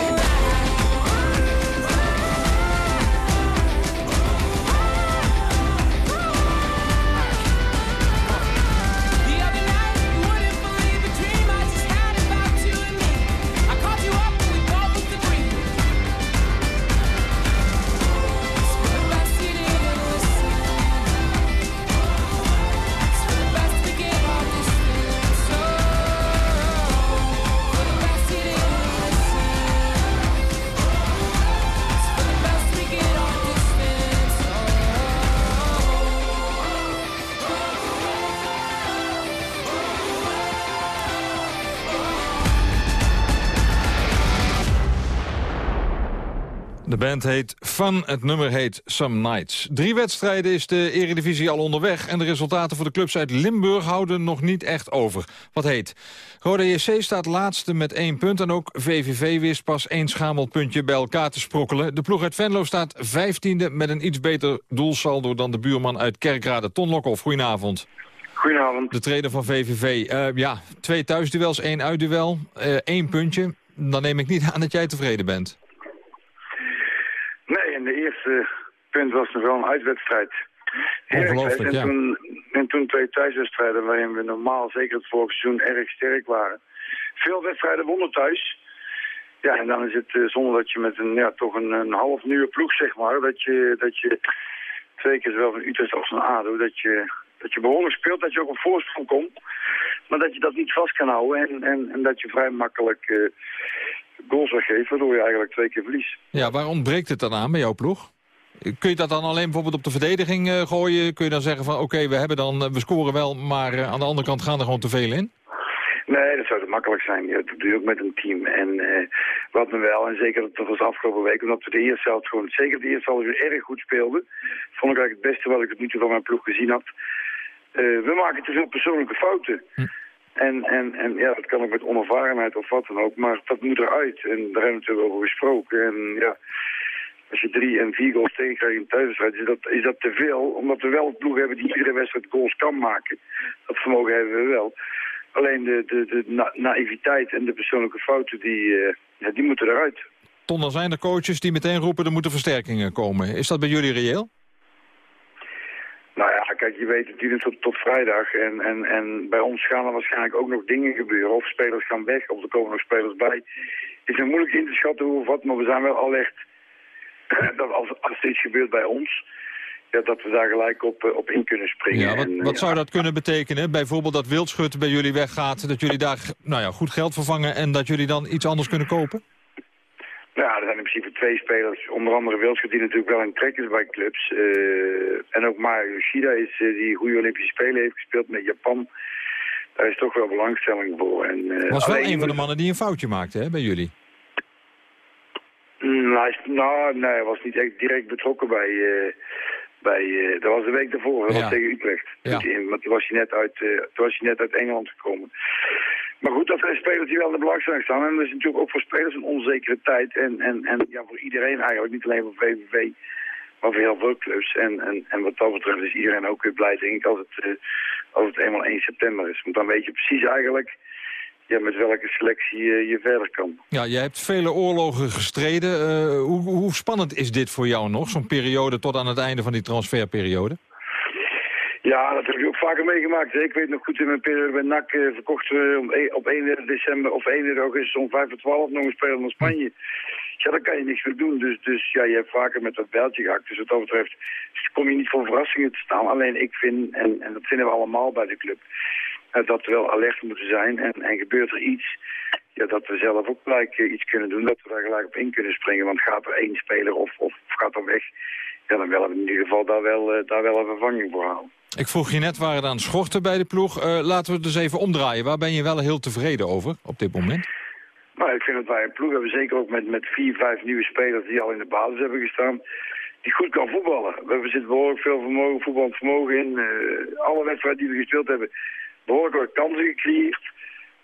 De band heet Fun, het nummer heet Some Nights. Drie wedstrijden is de eredivisie al onderweg... en de resultaten voor de clubs uit Limburg houden nog niet echt over. Wat heet? Roda JC staat laatste met één punt... en ook VVV wist pas één schamelpuntje bij elkaar te sprokkelen. De ploeg uit Venlo staat vijftiende met een iets beter doelsaldo... dan de buurman uit Kerkrade, Ton Lokhoff. Goedenavond. Goedenavond. De trainer van VVV. Eh, ja, twee thuisduels, één uitduel, eh één puntje. Dan neem ik niet aan dat jij tevreden bent. Nee, en de eerste punt was nog wel een uitwedstrijd. Ongelooflijk, en, toen, en toen twee thuiswedstrijden waarin we normaal, zeker het vorige seizoen, erg sterk waren. Veel wedstrijden wonnen thuis. Ja, en dan is het eh, zonder dat je met een, ja, toch een, een half nieuwe ploeg, zeg maar, dat je, dat je twee keer zowel van Utrecht als van ADO, dat je, dat je behoorlijk speelt, dat je ook op voorsprong komt. Maar dat je dat niet vast kan houden en, en, en dat je vrij makkelijk eh, goals weggeeft, waardoor je eigenlijk twee keer verliest. Ja, waar ontbreekt het dan aan bij jouw ploeg? Kun je dat dan alleen bijvoorbeeld op de verdediging eh, gooien? Kun je dan zeggen van oké, we hebben dan, eh, we scoren wel, maar eh, aan de andere kant gaan er gewoon te veel in? Nee, dat zou te makkelijk zijn. Dat doe je ook met een team. En wat me wel, en zeker dat was afgelopen week, omdat we de eerste helft gewoon, zeker de eerste helft erg goed speelden, vond ik eigenlijk het beste wat ik tot nu toe van mijn ploeg gezien had. We maken te veel persoonlijke fouten. En, en, en ja, dat kan ook met onervarenheid of wat dan ook, maar dat moet eruit. En daar hebben we natuurlijk over gesproken. En ja, als je drie en vier goals tegenkrijgt in thuiswedstrijd, is dat, is dat te veel. Omdat we wel een ploeg hebben die iedere wedstrijd goals kan maken. Dat vermogen hebben we wel. Alleen de, de, de na- naïviteit en de persoonlijke fouten, die, eh, ja, die moeten eruit. Ton, dan zijn er coaches die meteen roepen er moeten versterkingen komen. Is dat bij jullie reëel? Kijk, je weet het tot, tot vrijdag. En, en, en bij ons gaan er waarschijnlijk ook nog dingen gebeuren. Of spelers gaan weg, of er komen nog spelers bij. Het is nog moeilijk in te schatten hoe of wat, maar we zijn wel al echt... dat als, als dit gebeurt bij ons, ja, dat we daar gelijk op, eh, op in kunnen springen. Ja, wat, En, eh, wat zou dat kunnen betekenen? Bijvoorbeeld dat Wildschut bij jullie weggaat, dat jullie daar nou ja, goed geld vervangen en dat jullie dan iets anders kunnen kopen? Ja, er zijn in principe twee spelers. Onder andere Wilschut die natuurlijk wel in trek is bij clubs. Eh, en ook Mario Yoshida is, eh, die goede Olympische Spelen heeft gespeeld met Japan. Daar is toch wel belangstelling voor. En, eh, was wel een van de mannen die een foutje maakte hè, bij jullie. Is- nou, nee, hij was niet echt direct betrokken bij... bij dat was de week daarvoor, dat Ja. was tegen Utrecht. Ja. Toen was, hij net uit, toen was hij net uit Engeland gekomen. Maar goed, dat zijn spelers die wel in de belangstelling staan. En dat is natuurlijk ook voor spelers een onzekere tijd. En, en, en ja, voor iedereen eigenlijk, niet alleen voor VVV, maar voor heel veel clubs. En, en, en wat dat betreft is iedereen ook weer blij, denk ik, als het, eh, als het eenmaal 1 september is. Want dan weet je precies eigenlijk ja, met welke selectie je verder kan. Ja, jij hebt vele oorlogen gestreden. Eh, hoe, hoe spannend is dit voor jou nog, zo'n periode tot aan het einde van die transferperiode? Ja, dat heb ik ook vaker meegemaakt. Ik weet nog goed, in mijn periode bij NAC eh, verkochten we e- op 31 december of 31 augustus om 5 voor 12 nog een speler naar Spanje. ja, daar kan je niks meer doen. Dus, dus ja, je hebt vaker met dat beltje gehakt. Dus wat dat betreft kom je niet voor verrassingen te staan. Alleen ik vind, en, en dat vinden we allemaal bij de club, eh, dat we wel alert moeten zijn. En, en gebeurt er iets, ja, dat we zelf ook gelijk eh, iets kunnen doen. Dat we daar gelijk op in kunnen springen. Want gaat er één speler of, of, gaat er weg, ja, dan willen we in ieder geval daar wel, daar wel een vervanging voor halen. Ik vroeg je net waar het aan schorten bij de ploeg. Eh, laten we het dus even omdraaien. Waar ben je wel heel tevreden over op dit moment? Maar ik vind dat wij een ploeg hebben, zeker ook met, met vier, vijf nieuwe spelers die al in de basis hebben gestaan, die goed kan voetballen. We zitten behoorlijk veel vermogen, in. Eh, alle wedstrijden die we gespeeld hebben, behoorlijk wat kansen gecreëerd.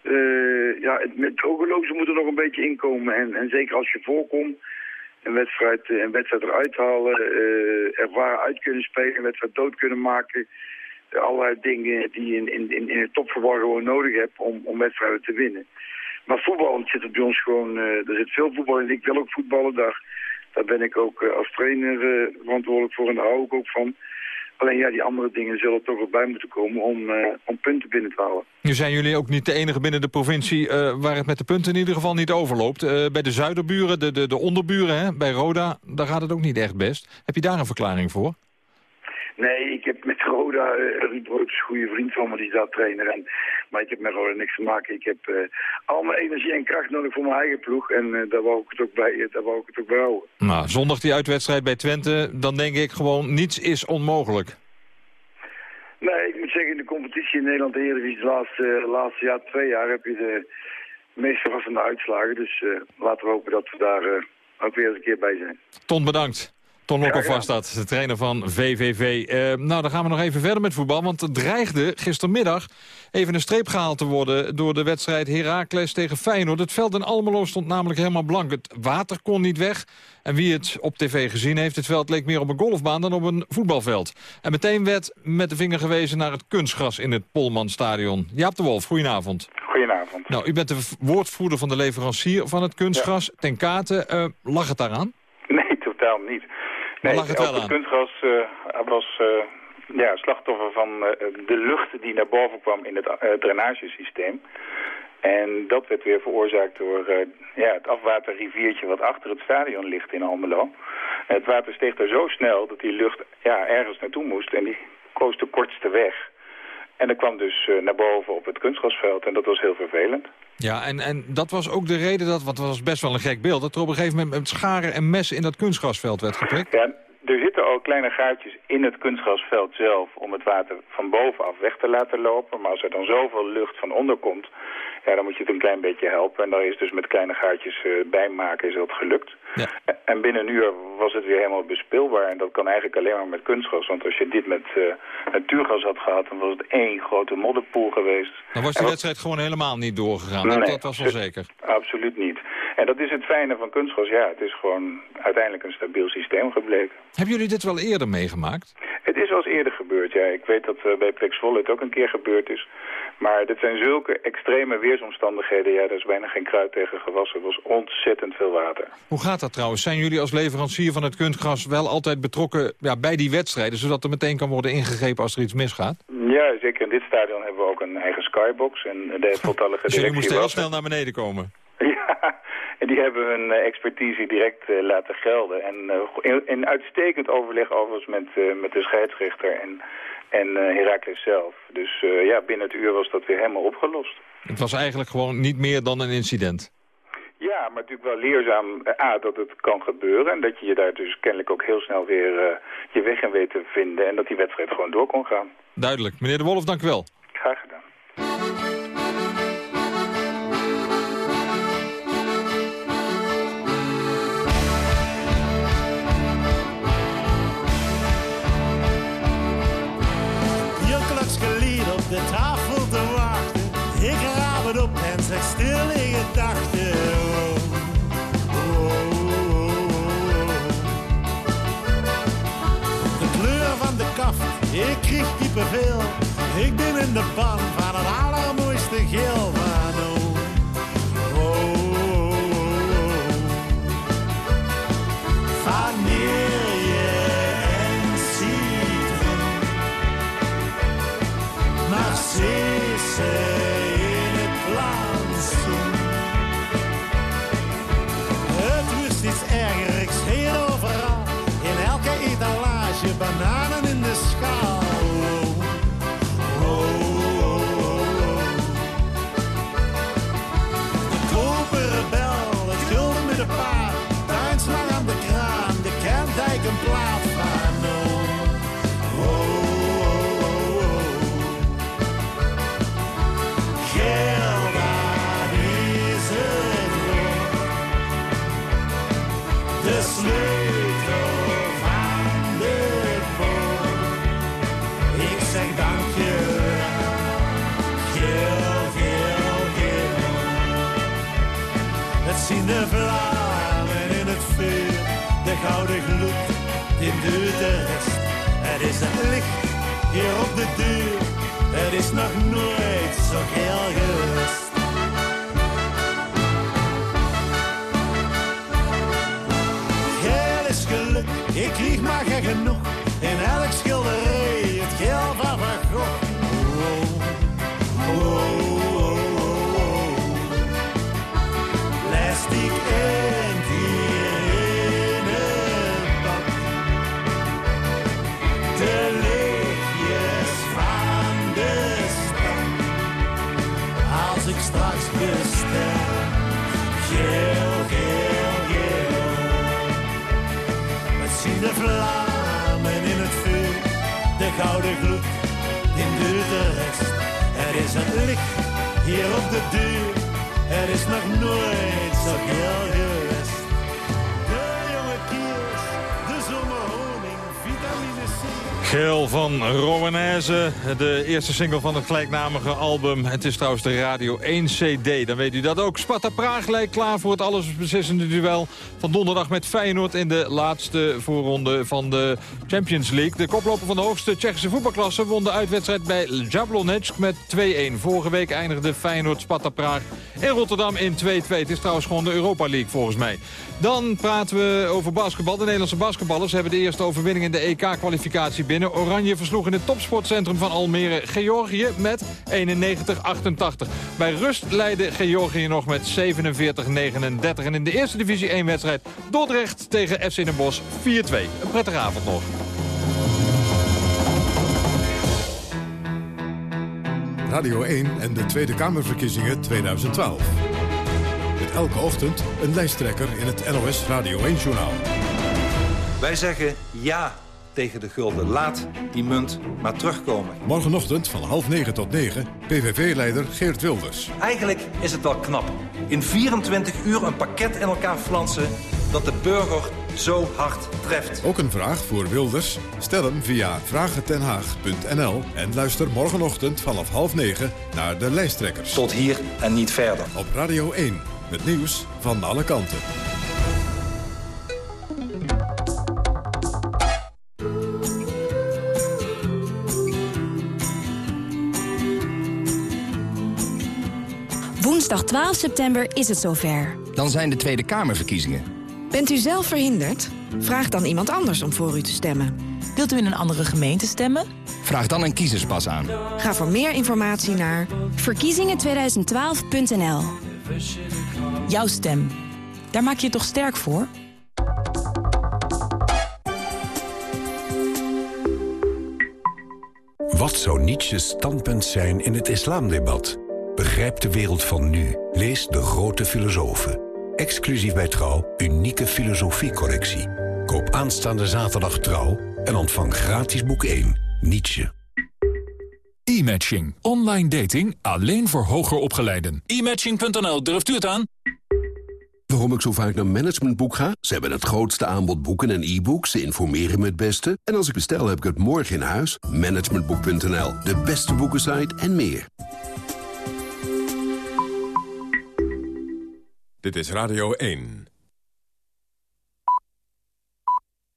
Eh, ja, het, met ogelozen moet er nog een beetje inkomen. En, en zeker als je voorkomt, een wedstrijd, eh, een wedstrijd eruit halen, eh ervaren uit kunnen spelen, een wedstrijd dood kunnen maken. Allerlei dingen die je in, in, in, het topvoetbal gewoon nodig hebt om, om wedstrijden te winnen. Maar voetbal zit er bij ons gewoon, eh, er zit veel voetbal in. Ik wil ook voetballen, daar, daar ben ik ook als trainer verantwoordelijk voor en daar hou ik ook van. Alleen ja, die andere dingen zullen toch erbij moeten komen om, eh, om punten binnen te halen. Nu zijn jullie ook niet de enige binnen de provincie eh, waar het met de punten in ieder geval niet overloopt. Eh, bij de zuiderburen, de, de, de onderburen, hè, bij Roda, daar gaat het ook niet echt best. Heb je daar een verklaring voor? Nee, ik heb met Roda, uh, Ruud Brood is een goede vriend van me, die is daar trainer. En, maar ik heb met Roda niks te maken. Ik heb eh, al mijn energie en kracht nodig voor mijn eigen ploeg. En eh, daar, wou ik het ook bij, eh, daar wou ik het ook bij houden. Nou, zondag die uitwedstrijd bij Twente, dan denk ik gewoon niets is onmogelijk. Nee, ik moet zeggen, in de competitie in Nederland, de Eredivisie, de laatste, laatste jaar, twee jaar, heb je de meest verrassende uitslagen. Dus eh, laten we hopen dat we daar eh, ook weer eens een keer bij zijn. Ton, bedankt. Lokhoff was dat, de trainer van VVV. Eh, nou, dan gaan we nog even verder met voetbal. Want het dreigde gistermiddag even een streep gehaald te worden... door de wedstrijd Heracles tegen Feyenoord. Het veld in Almelo stond namelijk helemaal blank. Het water kon niet weg. En wie het op tv gezien heeft, het veld leek meer op een golfbaan... dan op een voetbalveld. En meteen werd met de vinger gewezen naar het kunstgras in het Polmanstadion. Jaap de Wolf, goedenavond. Goedenavond. Nou, u bent de woordvoerder van de leverancier van het kunstgras. Ten Kate, eh, lag het daaraan? Nee, totaal niet. Nee, lag het wel aan? kunstgras eh, was eh, ja, slachtoffer van eh, de lucht die naar boven kwam in het eh, drainagesysteem. En dat werd weer veroorzaakt door eh, ja, het afwaterriviertje wat achter het stadion ligt in Almelo. Het water steeg er zo snel dat die lucht ja, ergens naartoe moest en die koos de kortste weg. En dat kwam dus eh, naar boven op het kunstgrasveld en dat was heel vervelend. Ja, en, en dat was ook de reden, dat, want het was best wel een gek beeld... dat er op een gegeven moment met scharen en messen in dat kunstgrasveld werd geprikt. Ja, er zitten ook kleine gaatjes in het kunstgrasveld zelf om het water van bovenaf weg te laten lopen. Maar als er dan zoveel lucht van onder komt, ja, dan moet je het een klein beetje helpen. En daar is dus met kleine gaatjes eh, bijmaken is dat gelukt. En- En binnen een uur was het weer helemaal bespeelbaar. En dat kan eigenlijk alleen maar met kunstgras. Want als je dit met eh, natuurgas had gehad, dan was het één grote modderpoel geweest. Dan was die wat- wedstrijd gewoon helemaal niet doorgegaan. Dat, Nee, dat was wel zeker. Absoluut niet. En dat is het fijne van kunstgras. Ja, het is gewoon uiteindelijk een stabiel systeem gebleken. Hebben jullie dit wel eerder meegemaakt? Het is al eens eerder gebeurd, ja. Ik weet dat eh, bij Plex Volle het ook een keer gebeurd is. Maar dit zijn zulke extreme weersomstandigheden. Ja, daar is bijna geen kruid tegen gewassen. Het was ontzettend veel water. Hoe gaat dat trouwens? Zijn jullie als leverancier van het kunstgras wel altijd betrokken ja, bij die wedstrijden... zodat er meteen kan worden ingegrepen als er iets misgaat? Ja, zeker in dit stadion hebben we ook een eigen skybox. En de voltallige Dus jullie moesten heel er. snel naar beneden komen? Ja, en die hebben hun eh, expertise direct eh, laten gelden. En go- in, in uitstekend overleg overigens met, met de scheidsrechter en, en eh, Herakles zelf. Dus eh, ja, binnen het uur was dat weer helemaal opgelost. Het was eigenlijk gewoon niet meer dan een incident. Ja, maar natuurlijk wel leerzaam eh, A, dat het kan gebeuren. En dat je je daar dus kennelijk ook heel snel weer je weg in weet te vinden. En dat die wedstrijd gewoon door kon gaan. Duidelijk. Meneer De Wolf, dank u wel. Graag gedaan. De tafel te wachten. Ik raap het op en zeg stil in gedachten. De kleur van de kaft, ik krieg kippenvel. Ik ben in de ban van het allermooiste geel in de rest. Er is een licht hier op de deur. Het is nog nooit zo geel geweest. Geel is geluk, ik krieg maar geen genoeg. In elk schilderij het geel van Van Gogh. De vlammen in het vuur, de gouden gloed in de rest. Er is een licht hier op de deur, er is nog nooit zo geel Geel van Rowanese, de eerste single van het gelijknamige album. Het is trouwens de Radio 1 CD, dan weet u dat ook. Sparta Praag lijkt klaar voor het allesbeslissende duel van donderdag met Feyenoord... in de laatste voorronde van de Champions League. De koploper van de hoogste Tsjechische voetbalklasse won de uitwedstrijd bij Jablonec met 2-1. Vorige week eindigde Feyenoord Sparta Praag in Rotterdam in 2-2. Het is trouwens gewoon de Europa League volgens mij. Dan praten we over basketbal. De Nederlandse basketballers hebben de eerste overwinning in de EK-kwalificatie binnen. Oranje versloeg in het topsportcentrum van Almere Georgië met 91-88. Bij rust leidde Georgië nog met 47-39. En in de eerste divisie 1 wedstrijd Dordrecht tegen FC Den Bosch 4-2. Een prettige avond nog. Radio 1 en de Tweede Kamerverkiezingen 2012. Met elke ochtend een lijsttrekker in het NOS Radio 1-journaal. Wij zeggen ja tegen de gulden. Laat die munt maar terugkomen. Morgenochtend van half negen tot negen, PVV-leider Geert Wilders. Eigenlijk is het wel knap. In 24 uur een pakket in elkaar flansen dat de burger zo hard treft. Ook een vraag voor Wilders? Stel hem via vragentenhaag.nl en luister morgenochtend vanaf half negen naar de lijsttrekkers. Tot hier en niet verder. Op Radio 1, het nieuws van alle kanten. Woensdag 12 september is het zover. Dan zijn de Tweede Kamerverkiezingen. Bent u zelf verhinderd? Vraag dan iemand anders om voor u te stemmen. Wilt u in een andere gemeente stemmen? Vraag dan een kiezerspas aan. Ga voor meer informatie naar verkiezingen2012.nl. Jouw stem. Daar maak je je toch sterk voor? Wat zou Nietzsche's standpunt zijn in het islamdebat? Begrijp de wereld van nu. Lees De Grote Filosofen. Exclusief bij Trouw, unieke filosofiecorrectie. Koop aanstaande zaterdag Trouw en ontvang gratis boek 1, Nietzsche. E-matching. Online dating alleen voor hoger opgeleiden. E-matching.nl, durft u het aan? Waarom ik zo vaak naar Managementboek ga? Ze hebben het grootste aanbod boeken en e-books. Ze informeren me het beste. En als ik bestel, heb ik het morgen in huis. Managementboek.nl, de beste boekensite en meer. Dit is Radio 1.